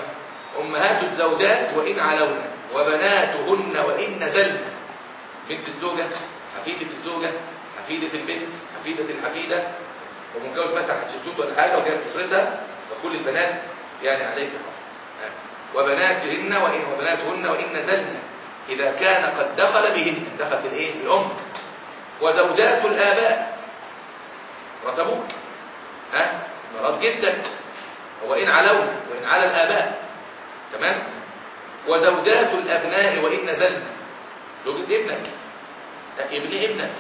أمهات الزوجات وإن علونا وبناتهن وإن نزلن بنت الزوجة حفيدة الزوجة حفيدة البنت حفيدة الحفيدة. ومتجوز مثلا حتشبسوت ولا حاجة وجاية بأسرتها فكل البنات يعني عليك. حق وبناتهن وإن وبناتهن وإن نزلن إذا كان قد دخل بهن دخل بالإيه؟ بالأم وزوجات الآباء. مرات أبوك ها؟ مرات جدك. وإن علونا وإن على الآباء. تمام؟ وزوجات الأبناء وإن نزلنا زوجة ابنك. ابن ابنك.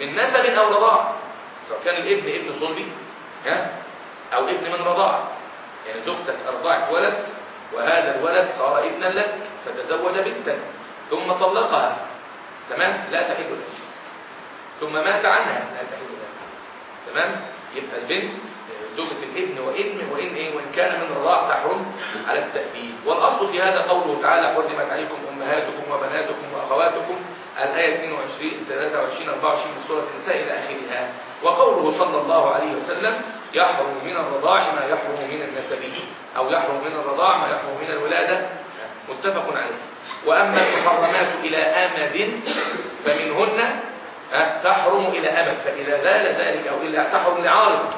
من نسب أو رضاع. سواء كان الابن ابن صلبي ها؟ أو ابن من رضاعة يعني زوجتك أرضعت ولد وهذا الولد صار ابنا لك فتزوج بنتا ثم طلقها. تمام؟ لا تحل لك ثم مات عنها. لا تحل لك تمام؟ يبقى البنت زوجة الابن وإن وإن إيه؟ وإن كان من رضاع تحرم على التأبيد والأصل في هذا قوله تعالى حرمت عليكم أمهاتكم وبناتكم وأخواتكم. الآية 22 23 24 من سورة النساء إلى آخرها. وقوله صلى الله عليه وسلم يحرم من الرضاع ما يحرم من النسب أو يحرم من الرضاع ما يحرم من الولادة. متفق عليه. وأما المحرمات إلى أمد فمنهن تحرم إلى أمد. فإذا زال ذلك أو إلا تحرم لعارض.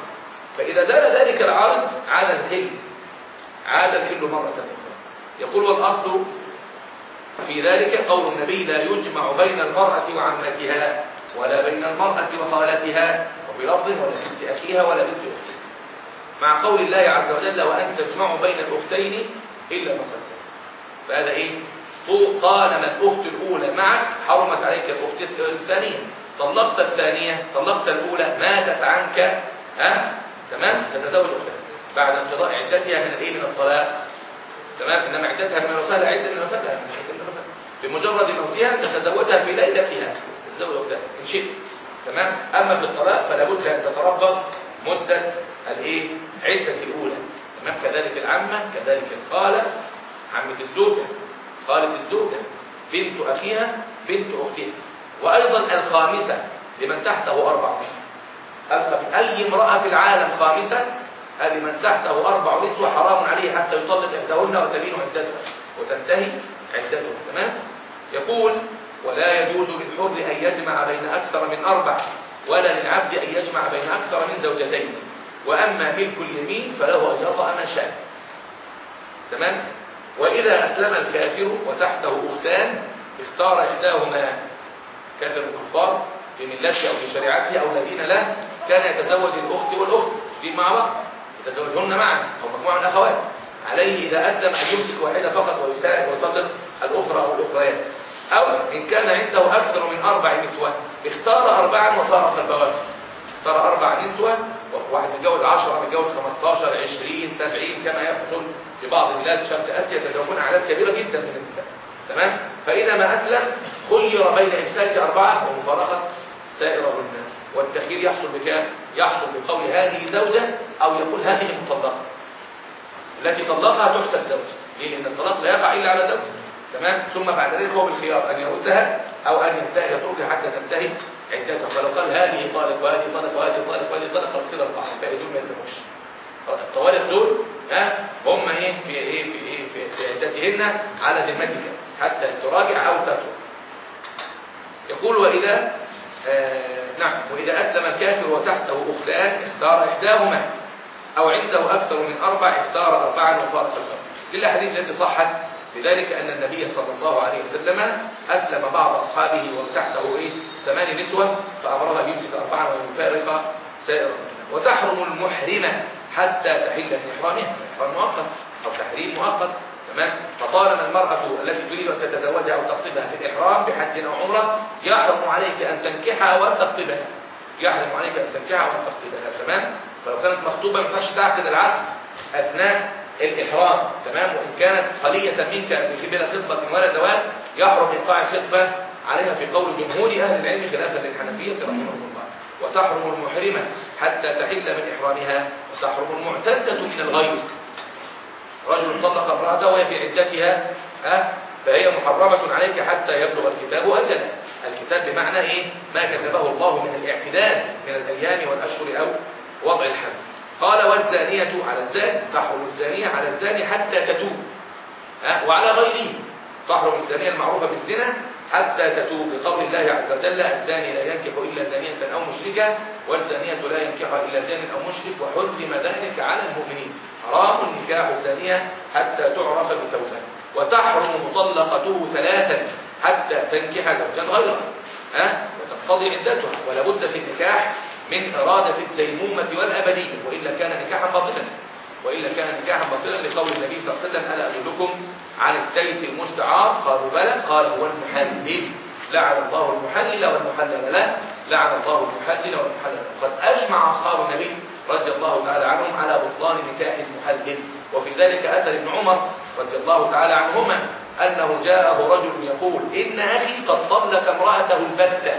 فإذا زال ذلك العارض عاد الحل. عاد الحل مرة أخرى. يقول والأصل في ذلك قول النبي لا يجمع بين المرأة وعمتها ولا بين المرأة وخالتها وفي لفظ ولا بنت أخيها ولا بنت أختها. مع قول الله عز وجل وأن تجمعوا بين الأختين إلا ما فهذا إيه؟ طالما الأخت الأولى معك؟ حرمت عليك الأخت الثانية. طلقت الثانية طلقت الأولى ماتت عنك ها؟ تمام؟ تتزوج أختها بعد انقضاء عدتها من الإيه من الطلاق. تمام؟ إنما عدتها من الرسالة عدة من وفاتها وفاتها بمجرد موتها تتزوجها في ليلتها. تتزوج أختها إن شئت. تمام؟ أما في الطلاق فلا بد أن تتربص مدة الإيه؟ عدة الأولى. تمام؟ كذلك العمة كذلك الخالة عمة الزوجة. خالة الزوجة بنت أخيها بنت أختها. وأيضا الخامسة لمن تحته أربع أي امرأة في العالم خامسة؟ هذه من تحته أربع نسوة حرام عليه حتى يطلق إحداهن وتبين عدتها. وتنتهي عدتها. تمام؟ يقول ولا يجوز للحر أن يجمع بين أكثر من أربع ولا للعبد أن يجمع بين أكثر من زوجتين. وأما ملك اليمين فله أن يطأ ما شاء. تمام؟ وإذا أسلم الكافر وتحته أختان اختار إحداهما كافر الكفار في ملته أو في شريعته أو الذين له كان يتزوج الأخت والأخت في مع بعض يتزوجهن معا أو مجموعة من الأخوات. عليه إذا أسلم أن يمسك واحدة فقط ويساعد ويطلق الأخرى أو الأخريات. أو إن كان عنده أكثر من أربع نسوة اختار أربعا وفارق البواقي اختار أربع نسوة واحد متجوز 10 متجوز 15 20 70 كما يحصل في بعض بلاد شرق آسيا تتزوجون أعداد كبيرة جدا من النساء. تمام؟ فإذا ما أسلم خير بين إمساك أربعة ومفارقة سائرهن والتخيير يحصل بكام؟ يحصل بقول هذه زوجة أو يقول هذه مطلقة. التي طلقها تحسب زوجة. ليه؟ لأن الطلاق لا يقع إلا على زوجة. تمام؟ ثم بعد ذلك هو بالخيار أن يردها أو أن ينتهي يتركها حتى تنتهي. عدتها فلو قال هذه طالق وهذه طالق وهذه طالق وهذه طالق خلاص كده البحر الباقي دول ما يلزموش الطوالق دول ها هم إيه في إيه في إيه في, في عدتهن على ذمتك حتى تراجع أو تترك. يقول وإذا آه نعم وإذا أسلم الكافر وتحته اختان اختار إحداهما أو عنده أكثر من أربع اختار اربعا وفارق الفرق للاحاديث التي صحت لذلك أن النبي صلى الله عليه وسلم أسلم بعض أصحابه وتحته إيه؟ ثمان نسوة فأمرها أن يمسك أربعة ويفارق سائر وتحرم المحرمة حتى تحل من إحرامها. إحرام مؤقت أو تحريم مؤقت تمام؟ فطالما المرأة التي تريد أن تتزوجها أو تخطبها في الإحرام بحج أو عمرة يحرم عليك أن تنكحها وأن تخطبها. يحرم عليك أن تنكحها وأن تخطبها تمام؟ فلو كانت مخطوبة ما ينفعش تعقد العقد أثناء الإحرام تمام؟ وإن كانت خلية منك بلا خطبة ولا زواج يحرم إيقاع الخطبة عليها في قول جمهور أهل العلم خلافا للحنفية رحمهم الله. وتحرم المحرمة حتى تحل من إحرامها وتحرم المعتدة من الغيظ. رجل طلق امرأته وهي في عدتها أه فهي محرمة عليك حتى يبلغ الكتاب أجله. الكتاب بمعنى إيه؟ ما كتبه الله من الاعتداد من الأيام والأشهر أو وضع الحد. قال والزانية على الزاني تحرم الزانية على الزاني حتى تتوب. أه؟ وعلى غيره. تحرم الزانية المعروفة بالزنا حتى تتوب. بقول الله عز وجل الزاني لا ينكح إلا زانية أو مشركة والزانية لا ينكحها إلا زان أو مشرك وحرم ذلك على المؤمنين. حرام نكاح الزانية حتى تعرف بتوبة. وتحرم مطلقته ثلاثا حتى تنكح زوجا غيره. أه؟ وتقتضي عدتها. ولا بد في النكاح من إرادة الديمومة والأبدية وإلا كان نكاحا باطلا. وإلا كان نكاحا باطلا لقول النبي صلى الله عليه وسلم ألا أدلكم عن التيس المستعار. قالوا بلى. قال هو المحلل. لعن الله المحلل والمحلل له. لعن الله المحلل والمحلل له. قد أجمع أصحاب النبي رضي الله تعالى عنهم على بطلان نكاح المحلل. وفي ذلك أثر ابن عمر رضي الله تعالى عنهما أنه جاءه رجل يقول إن أخي قد طلق امرأته البتة.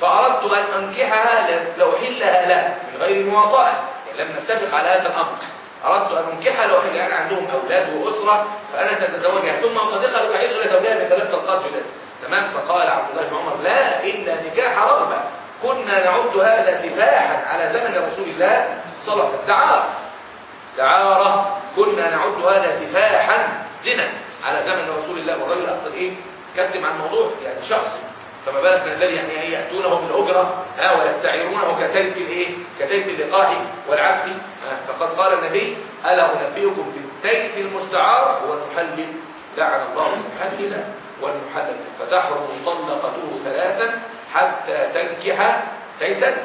فأردت أن أنكحها لأحلها له من غير مواطأة لم نتفق على هذا الأمر. أردت أن أنكحها لأحلها يعني عندهم أولاد وأسرة فأنا سأتزوجها. ثم أطلقها لتعيد إلى زوجها بثلاث طلقات جدد تمام؟ فقال عبد الله بن عمر لا إلا نكاح رغبة كنا نعد هذا سفاحا على زمن رسول الله صلى الله عليه وسلم. دعارة. دعارة. كنا نعد هذا سفاحا زنا على زمن رسول الله. والرجل أصلا إيه؟ كتم عن الموضوع يعني شخصي فما بالك من الذي يعني يأتونه بالأجرة ها ويستعيرونه كتيس الإيه؟ كتيس اللقاح والعسل فقد قال النبي ألا أنبئكم بالتيس المستعار هو المحلل. لعن الله المحلل والمحلل. فتحرم مطلقته ثلاثا حتى تنكح تيسا.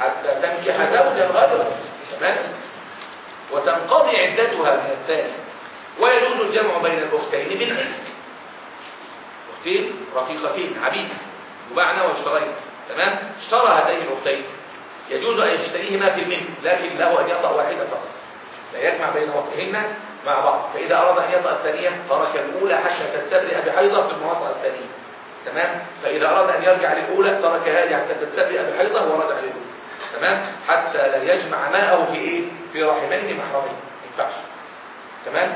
حتى تنكح زوجا غيره تمام؟ وتنقضي عدتها من الثاني. ويجوز الجمع بين الأختين بالملك أختين رفيقتين عبيد. يباعن ويشترين تمام؟ اشترى هاتين الأختين. يجوز أن يشتريهما في الملك لكن له أن يطأ واحدة فقط. لا يجمع بين وطئهن مع بعض. فإذا أراد أن يطأ الثانية ترك الأولى حتى تستبرئ بحيضة في المواطأة الثانية. تمام؟ فإذا أراد أن يرجع للأولى ترك هذه حتى تستبرئ بحيضة ورجع للأولى. تمام؟ حتى لا يجمع ماءه في إيه؟ في رحمين محرمين. ما ينفعش. تمام؟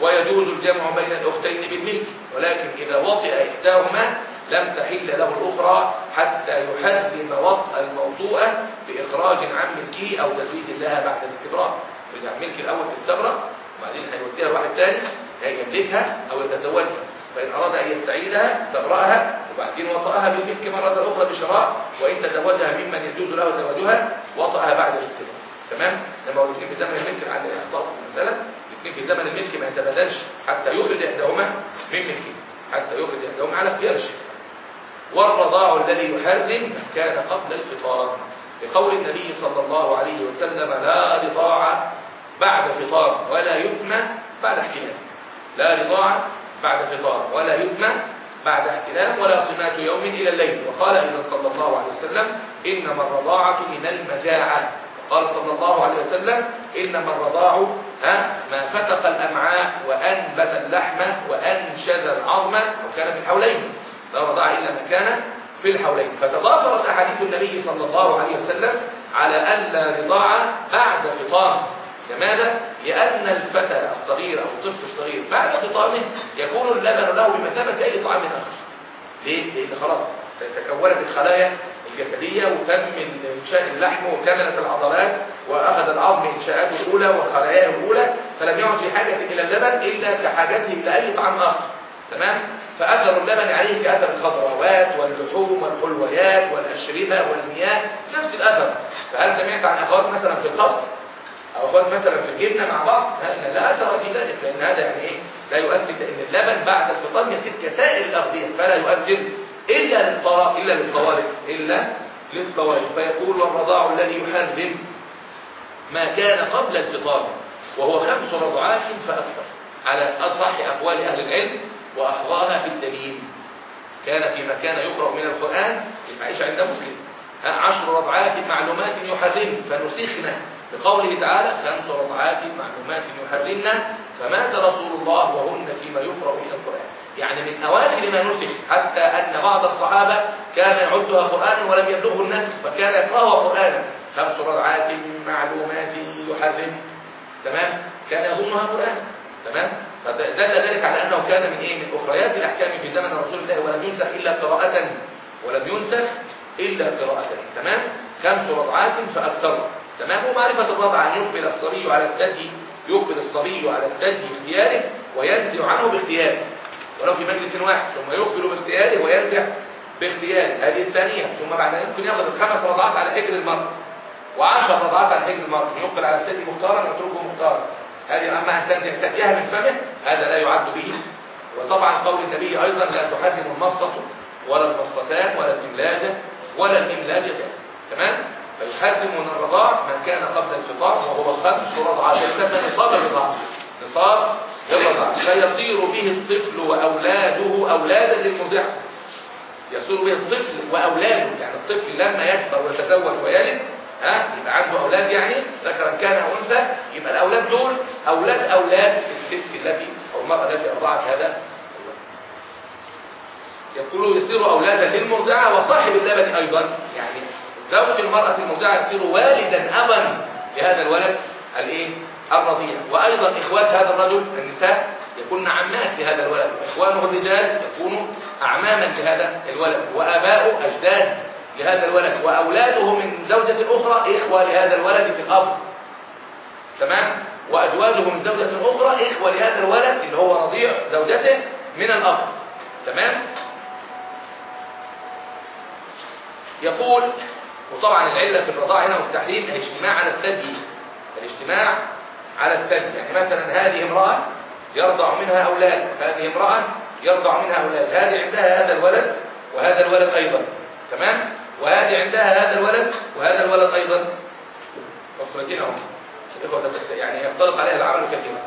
ويجوز الجمع بين الأختين بالملك ولكن إذا وطئ إحداهما لم تحل له الأخرى حتى يحرم وطء الموطوءة بإخراج عن ملكه أو تزويج لها بعد الاستبراء. يرجع ملك الأول تستبرأ وبعدين هيوديها لواحد ثاني يملكها أو يتزوجها. فإن أراد أن يستعيدها استبرأها وبعدين وطأها بالملك مرة أخرى بشراء وإن تزوجها ممن يجوز له زواجها وطأها بعد الاستبراء. تمام؟ لما هو الاثنين في زمن الملك عند الاحطاط المسألة في زمن الملك ما يتبادلش حتى يخرج إحداهما من ملكه حتى يخرج إحداهما على اختيار الشيخ. والرضاع الذي يحرم كان قبل الفطام لقول النبي صلى الله عليه وسلم لا رضاع بعد فطام ولا يتمى بعد احتلام لا رضاع بعد فطام ولا يتمى بعد احتلام ولا صمات يوم إلى الليل. وقال أيضا صلى الله عليه وسلم إنما الرضاعة من المجاعة. قال صلى الله عليه وسلم إنما الرضاع ما فتق الأمعاء وأنبت اللحم وأنشد العظم وكان في الحولين لا رضاع إلا ما كان في الحولين فتضافرت أحاديث النبي صلى الله عليه وسلم على أن لا رضاع بعد فطام لماذا؟ لأن الفتى الصغير أو الطفل الصغير بعد فطامه يكون اللبن له بمثابة أي طعام آخر ليه؟ لأن خلاص تكونت الخلايا الجسدية وتم إنشاء اللحم وكملت العضلات وأخذ العظم إنشاءاته الأولى وخلاياه الأولى فلم يعد في حاجة إلى اللبن إلا كحاجته إلى أي طعام آخر. تمام؟ فأثر اللبن عليه كأثر الخضروات واللحوم والحلويات والأشربة والمياه نفس الأثر. فهل سمعت عن أخوات مثلا في الخص أو أخوات مثلا في الجبنة مع بعض؟ لا أثر في ذلك لأن هذا يعني إيه؟ لا يؤثر لأن اللبن بعد الفطام يصير كسائر الأغذية فلا يؤثر. إلا للطوارئ إلا للطوارئ. إلا للطوارئ. فيقول والرضاع الذي يحرم ما كان قبل الفطام وهو خمس رضعات فأكثر. على أصح أقوال أهل العلم وأحظاها بالدليل. كان فيما كان يقرأ من القرآن يعيش عند مسلم. عشر رضعات معلومات يحرم فنسخنا بقوله تعالى خمس رضعات معلومات يحرمن فمات رسول الله وهن فيما يقرأ من القرآن. يعني من أواخر ما نسخ حتى أن بعض الصحابة كان يعدها قرآنا ولم يبلغه النسخ فكان يقرأها قرآنا. خمس رضعات معلومات يحرم. تمام؟ كان يظنها قرآن تمام؟ فدل ذلك على أنه كان من إيه؟ من أخريات الأحكام في زمن رسول الله ولم ينسخ إلا قراءة ولم ينسخ إلا قراءة. تمام؟ خمس رضعات فأكثر. تمام؟ ومعرفة الرضع أن يقبل الصبي على الثدي يقبل الصبي على الثدي اختياره وينزع عنه باختياره. ولو في مجلس واحد ثم يقبل باختياره وينزع باختياره. هذه الثانية. ثم بعد ذلك ممكن يأخذ الخمس رضعات على حجر المرء. وعشر رضعات على حجر المرء. يقبل على الثدي مختارا ويتركه مختارا. هذه أما أن تنزع ثديها من فمه هذا لا يعد به. وطبعا قول النبي أيضا لا تحرم المصة ولا المصتان ولا الإملاجة ولا الإملاجة تمام؟ فيحرم من الرضاع ما كان قبل الفطار وهو خمس رضعات يسمى نصاب الرضاعة نصاب الرضاعة فيصير به الطفل وأولاده أولادا للمرضعة يصير به الطفل وأولاده. يعني الطفل لما يكبر ويتزوج ويلد ها يبقى عنده أولاد يعني ذكرا كان أو أنثى يبقى الأولاد دول أولاد أولاد الست التي أو المرأة التي أرضعت هذا يقولوا يصير أولادا للمرضعة وصاحب اللبن أيضا. يعني زوج المرأة المرضعة يصير والدا أبا لهذا الولد. الإيه؟ الرضيع. وأيضا إخوات هذا الرجل النساء يكون عمات لهذا الولد. إخوانه الرجال يكونوا أعماما لهذا الولد. وآباؤه أجداد لهذا الولد. وأولاده من زوجة أخرى إخوة لهذا الولد في الأرض تمام؟ وأزواجه من زوجة أخرى إخوة لهذا الولد اللي هو رضيع زوجته من الأرض تمام؟ يقول وطبعا العلة في الرضاعة هنا والتحريم الاجتماع على الثدي الاجتماع على الثدي يعني مثلا هذه امرأة يرضع منها أولاد هذه امرأة يرضع منها أولاد. هذه عندها هذا الولد وهذا الولد أيضا. تمام؟ وهذه عندها هذا الولد وهذا الولد أيضا. مفردين أهو يعني يختلط عليها العمل كثيرا.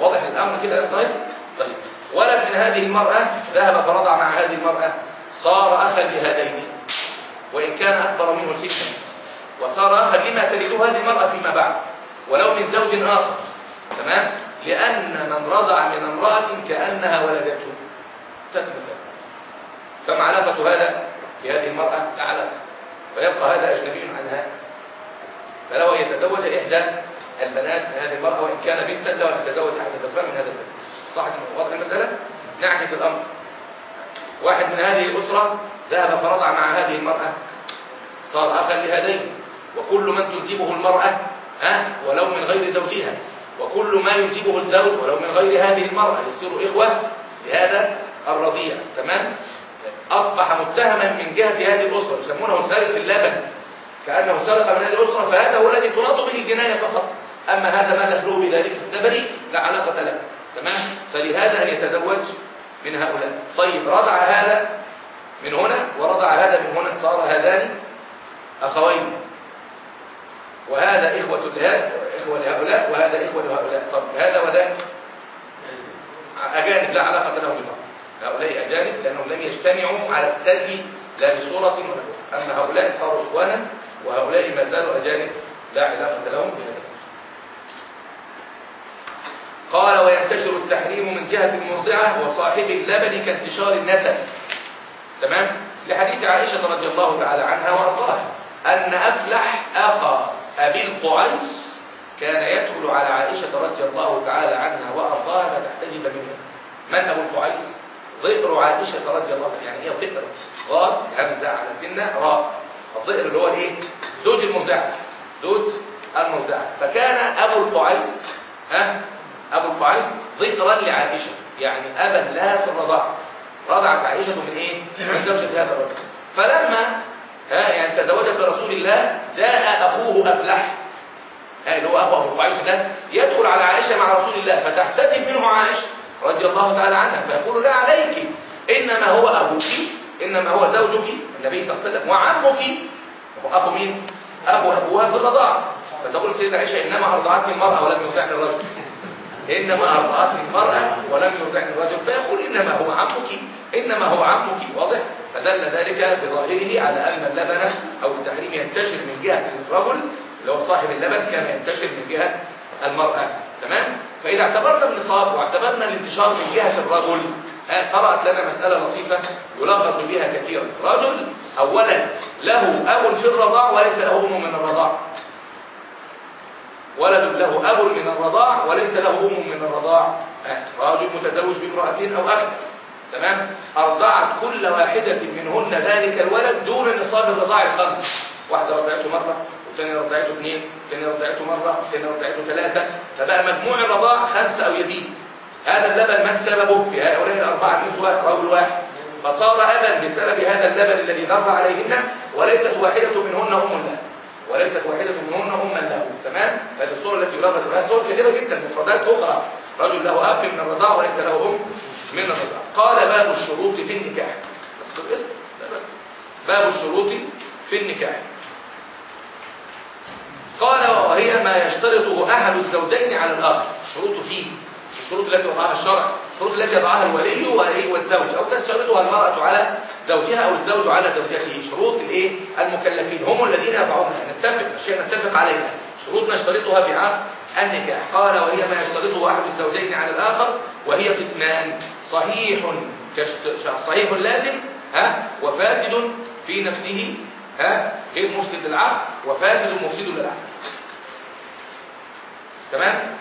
واضح الأمر كده؟ طيب. طيب. ولد من هذه المرأة ذهب فرضع مع هذه المرأة. صار أخا لهذين. وإن كان أكبر منه سنا وصار أخا. لما تلده هذه المرأة فيما بعد. ولو من زوج آخر. تمام؟ لأن من رضع من امرأة كأنها ولدته تتمثل فما علاقة هذا بهذه المرأة؟ لا علاقة فيبقى هذا أجنبي عنها فلو أن يتزوج إحدى البنات من هذه المرأة وإن كان بنتا لو أن يتزوج أحد الذكران من هذا البنت. صح واضح المسألة؟ نعكس الأمر. واحد من هذه الأسرة ذهب فرضع مع هذه المرأة. صار أخا لهذين. وكل من تنجبه المرأة ها؟ ولو من غير زوجها. وكل ما ينجبه الزوج ولو من غير هذه المرأة يصير إخوة لهذا الرضيع. تمام؟ أصبح متهما من جهة هذه الأسرة يسمونه سارق اللبن. كأنه سرق من هذه الأسرة فهذا هو الذي تناط به الجناية فقط. أما هذا ما دخله بذلك ده بريء لا علاقة له. تمام؟ فلهذا أن يتزوج من هؤلاء. طيب رضع هذا من هنا ورضع هذا من هنا. صار هذان أخوين. وهذا إخوة لهذا إخوة لهؤلاء وهذا إخوة لهؤلاء. طب هذا وذاك أجانب لا علاقة لهم ببعض هؤلاء أجانب لأنهم لم يجتمعوا على الثدي لا بصورة ولا أما هؤلاء صاروا إخوانا وهؤلاء ما زالوا أجانب لا علاقة لهم بهذا. قال وينتشر التحريم من جهة المرضعة وصاحب اللبن كانتشار النسل تمام؟ لحديث عائشة رضي الله تعالى عنها وأرضاها. أن أفلح أخا. أبي القعيس كان يدخل على عائشة رضي الله تعالى عنها وأرضاها فتحتجب منها. من أبو القعيس؟ ضئر عائشة رضي الله عنها. يعني هي ضئر غاد همزة على سنة راء. الضئر اللي هو الايه؟ زوج المرضعة زوج المرضعة فكان أبو القعيس ها؟ أبو القعيس ضئرا لعائشة. يعني أبا لها في الرضاعة. رضعت عائشة من إيه؟ من زوجة هذا الرجل. فلما ها يعني تزوجت برسول الله جاء أخوه أفلح. ها اللي هو أخو أبو القعيس ده يدخل على عائشة مع رسول الله فتحتجب منه عائشة رضي الله تعالى عنها فيقول لا عليك إنما هو أبوك إنما هو زوجك النبي صلى الله عليه وسلم وعمك. أخو مين؟ أبو أبوها في الرضاعة. فتقول سيدة عائشة إنما أرضعتني المرأة ولم يرضعني الرجل. إنما أرضعتني المرأة ولم يرضعني الرجل. فيقول إنما هو عمك إنما هو عمك. واضح؟ فدل ذلك بظاهره على أن اللبن أو التحريم ينتشر من جهة الرجل. اللي هو صاحب اللبن كما ينتشر من جهة المرأة. تمام؟ فإذا اعتبرنا النصاب واعتبرنا الانتشار من جهة الرجل طرأت لنا مسألة لطيفة يلغط بها كثيرا. رجل أولا له أب في الرضاع وليس له أم من الرضاع. ولد له أب من الرضاع وليس له أم من الرضاع. رجل متزوج بامرأتين أو أكثر تمام؟ أرضعت كل واحدة منهن ذلك الولد دون نصاب الرضاع الخمس. واحدة رضعته مرة والثانية رضعته اثنين والثانية رضعته مرة والثانية رضعته ثلاثة. فبقى مجموع الرضاع خمسة أو يزيد. هذا اللبن من سببه؟ في هؤلاء الأربعة نسوة رجل واحد. فصار أبا بسبب هذا اللبن الذي ضر عليهن وليست واحدة منهن أم له. وليست واحدة منهن أما له تمام؟ هذه الصورة التي يلغز لها صور كثيرة جدا مفردات أخرى. رجل له أب من الرضاعة وليس له أم من الرضاعة قال باب الشروط في النكاح. بس الاسم لا بس. باب الشروط في النكاح. قال وهي ما يشترطه أحد الزوجين على الآخر. الشروط فيه. الشروط التي وضعها الشرع. الشروط التي وضعها الولي والزوج. أو تشترطها المرأة على زوجها أو الزوج على زوجته. شروط الإيه؟ المكلفين. هم الذين يضعونها نتفق أشياء نتفق عليها. شروط نشترطها في عقد النكاح قال وهي ما يشترطه أحد الزوجين على الآخر وهي قسمان. صحيح صحيح لازم ها وفاسد في نفسه ها غير مفسد للعقد وفاسد مفسد للعقد. تمام؟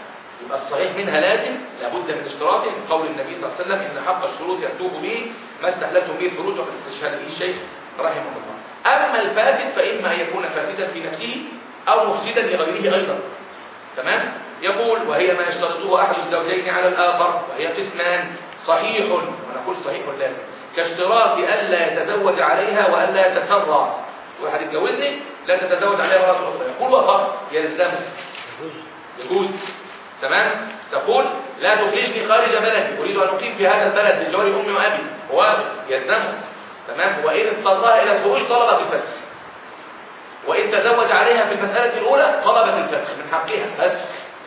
يبقى الصحيح منها لازم لابد من اشتراطه. قول النبي صلى الله عليه وسلم إن حق الشروط يأتوه به ما استحللتم به الفروج وقد استشهد به الشيخ رحمه الله. أما الفاسد فإما أن يكون فاسدا في نفسه أو مفسدا لغيره أيضا. تمام؟ يقول وهي ما يشترطه أحد الزوجين على الآخر وهي قسمان صحيح ونقول صحيح لازم. كاشتراط الا يتزوج عليها والا يتسرع. واحد يتجوزني لا تتزوج عليها مرة أخرى يقول وفقط يلزمه. يجوز. تمام؟ تقول لا تخرجني خارج بلدي أريد أن أقيم في هذا البلد بجوار أمي وأبي. هو يلزمه. تمام؟ وإن اضطرها إلى الخروج طلبت الفسخ. وإن تزوج عليها في المسألة الأولى طلبت الفسخ من حقها. بس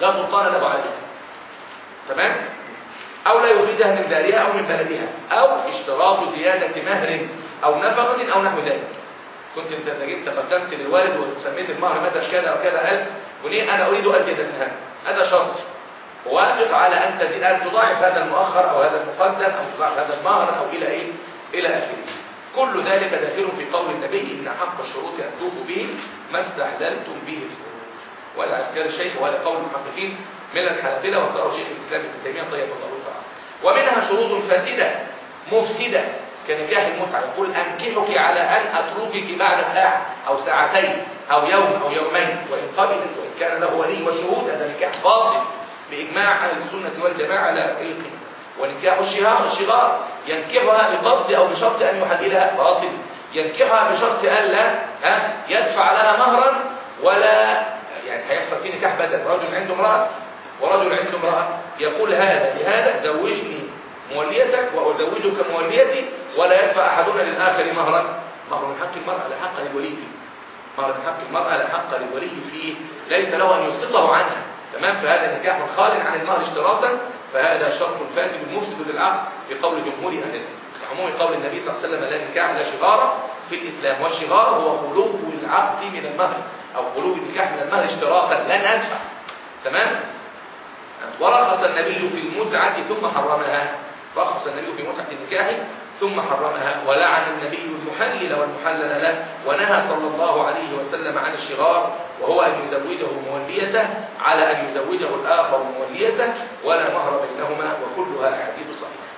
لا سلطان له عليها تمام؟ أو لا يخرجها من دارها أو من بلدها. أو اشتراط زيادة مهر أو نفقة أو نحو ذلك. كنت انت جبت قدمت للوالد وسميت المهر مثلا كذا وكذا ألف وليه أنا أريد أزيد من هذا. هذا شرط. وافق على أن تزيد أن تضاعف هذا المؤخر أو هذا المقدم أو تضاعف هذا المهر أو إلى إيه؟ إلى آخره. كل ذلك داخل في قول النبي إن حق الشروط أن توفوا به ما استحللتم به. الفروج وهذا أذكار الشيخ وهذا قول المحققين من الحنابلة واختاروا شيخ الإسلام ابن تيمية طيب الله تعالى. ومنها شروط فاسدة مفسدة. كنكاح المتعة يقول أنكحك على أن أتركك بعد ساعة أو ساعتين. أو يوم أو يومين وإن قبلت وإن كان له ولي وشهود هذا نكاح باطل. بإجماع أهل السنة والجماعة لا القيمة ونكاح الشهار الشغار ينكحها بقصد أو بشرط أن يحللها باطل. ينكحها بشرط ألا ها يدفع لها مهرا ولا يعني هيحصل فيه نكاح بدل. رجل عنده امرأة ورجل عنده امرأة. يقول هذا لهذا زوجني موليتك وأزوجك موليتي ولا يدفع أحدنا للآخر مهرا. مهر حق المرأة لا حق من حق المرأة لا حق للولي فيه ليس له أن يسقطه عنها. تمام؟ فهذا نكاح خال عن المهر اشتراطا فهذا شرط فاسد مفسد للعقد في قول جمهور أهل العلم. عموم قول النبي صلى الله عليه وسلم لا نكاح لا شغار في الإسلام والشغار هو خلو العقد من المهر أو خلو النكاح من المهر اشتراطا لن أدفع تمام؟ ورخص النبي في المتعة ثم حرمها. رخص النبي في متعة النكاح ثم حرمها ولعن النبي المحلل والمحلل له ونهى صلى الله عليه وسلم عن الشغار وهو أن يزوجه موليته على أن يزوجه الآخر موليته ولا مهر بينهما وكلها أحاديث صحيحة.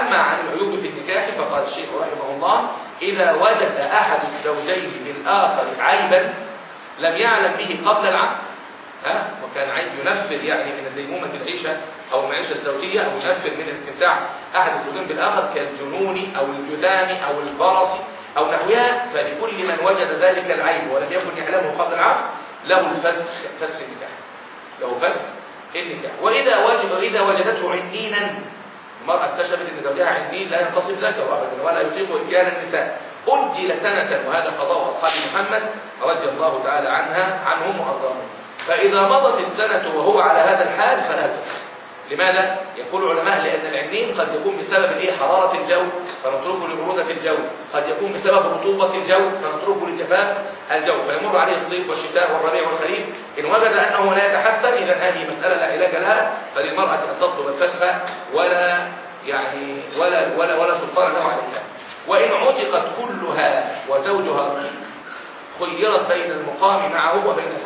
أما عن العيوب في النكاح فقال الشيخ رحمه الله إذا وجد أحد الزوجين للآخر عيبا لم يعلم به قبل العقد ها وكان عايز ينفر يعني من ديمومة العيشة أو المعيشة الزوجية أو ينفر من الاستمتاع أحد الزوجين بالآخر كالجنون أو الجذام أو البرص أو نحوها. فلكل من وجد ذلك العيب ولم يكن يعلمه قبل العقد له الفسخ فسخ النكاح. له فسخ النكاح. وإذا وجد إذا وجدته عنينا المرأة اكتشفت أن زوجها عنين لا ينتصب ذكر أبدا ولا يطيق إتيان النساء. أجل سنة وهذا قضاء أصحاب محمد رضي الله تعالى عنها عنهم وأرضاهم. فإذا مضت السنة وهو على هذا الحال فلا تصح لماذا؟ يقول العلماء لأن العنين قد يكون بسبب الايه حرارة الجو فنتركه لبرودة الجو. قد يكون بسبب رطوبة الجو فنتركه لجفاف الجو. فيمر عليه الصيف والشتاء والربيع والخريف. إن وجد أنه لا يتحسن إذا هذه مسألة لا علاج لها فللمرأة أن تطلب الفسخ ولا يعني ولا ولا ولا سلطان له عليها. وإن عتقت كلها وزوجها خيرت بين المقام معه وبين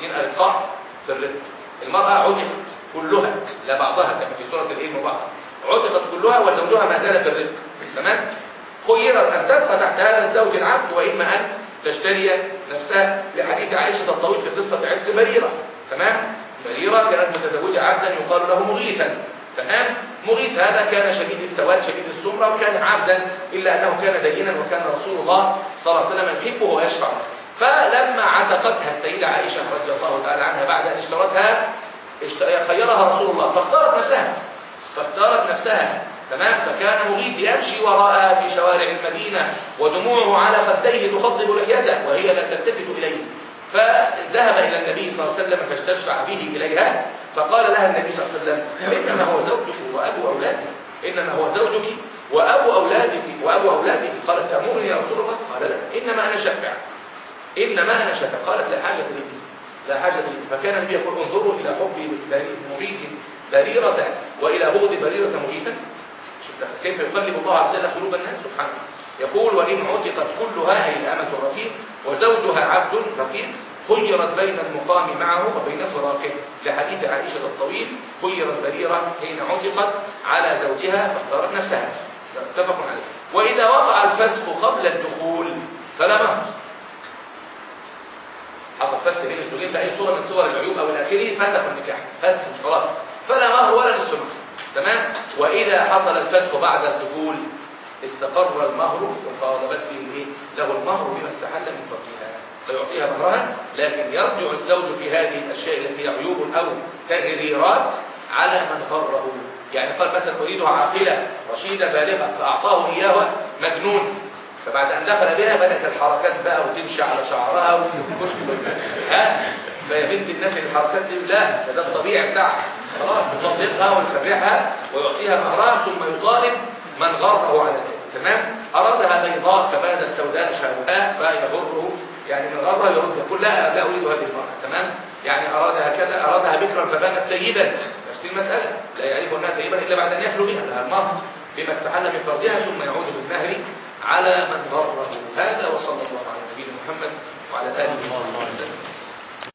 حين القاء في الرزق المرأة عتقت كلها لا بعضها كما في سورة الإيه وبعض عتقت كلها وزوجها ما زال في الرزق. تمام؟ خيرت أن تبقى تحت هذا الزوج العبد وإما أن تشتري نفسها. لحديث عائشة الطويل في قصة عتق بريرة تمام؟ بريرة كانت متزوجة عبدا يقال له مغيثا. تمام؟ مغيث هذا كان شديد السواد شديد السمرة وكان عبدا إلا أنه كان دينا وكان رسول الله صلى الله عليه وسلم يحبه ويشفع فلما عتقتها السيدة عائشة رضي الله تعالى عنها بعد أن اشترتها خيرها رسول الله فاختارت نفسها. فاختارت نفسها. تمام؟ فكان مغيث يمشي وراءها في شوارع المدينة ودموعه على خديه تخضب لحيته وهي لا تلتفت إليه. فذهب إلى النبي صلى الله عليه وسلم فاستشفع به إليها فقال لها النبي صلى الله عليه وسلم إنما هو زوجك وأبو أولادك إنما هو زوجك وأبو أولادك وأبو أولادك. قالت تأمرني يا رسول الله. قال لا إنما أنا شفع إنما أنا شفع قالت لا حاجة لي. لا حاجة لي. فكان النبي يقول انظروا إلى حب مغيث بريرة وإلى بغض بريرة مغيثة كيف يقلب الله عز وجل قلوب الناس؟ سبحانه يقول وإن عتقت كلها أي الأمة الرقيق وزوجها عبد رقيق خيرت بين المقام معه وبين فراقه. لحديث عائشة الطويل خيرت بريرة حين عتقت على زوجها فاختارت نفسها. اتفق عليه. وإذا وقع الفسق قبل الدخول فلا مهر حصل فسق بين الزوجين بأي صورة من صور العيوب أو الآخرين فسق النكاح فسق مش خلاص فلا مهر ولا مهر تمام؟ وإذا حصل الفسق بعد الدخول استقر المهر وفاضبت فيه إيه؟ له المهر بما استحل من فرجها فيعطيها مهرها لكن يرجع الزوج في هذه الأشياء التي هي عيوب أو تغريرات على من غره. يعني قال مثلا أريدها عاقلة رشيدة بالغة فأعطاه إياها مجنون. فبعد أن دخل بها بدأت الحركات بقى وتمشي على شعرها وتخش ها؟ فيا بنت الناس الحركات دي لا ده الطبيعي بتاعها. خلاص يطلقها ويخرعها ويعطيها مهرها ثم يطالب من غره على ذلك. تمام؟ أرادها بيضاء فبادت سوداء شهواء فيغره يعني من غرها يرد يقول لا لا أريد هذه المرأة. تمام؟ يعني أرادها كذا أرادها بكرا فبانت سيدا نفس المسألة. لا يعرف الناس سيبا إلا بعد أن يخلو بها. لها المهر بما استحل من فرجها ثم يعود بالنهر على من غره هذا وصلى الله على نبينا محمد وعلى آله وصحبه وسلم.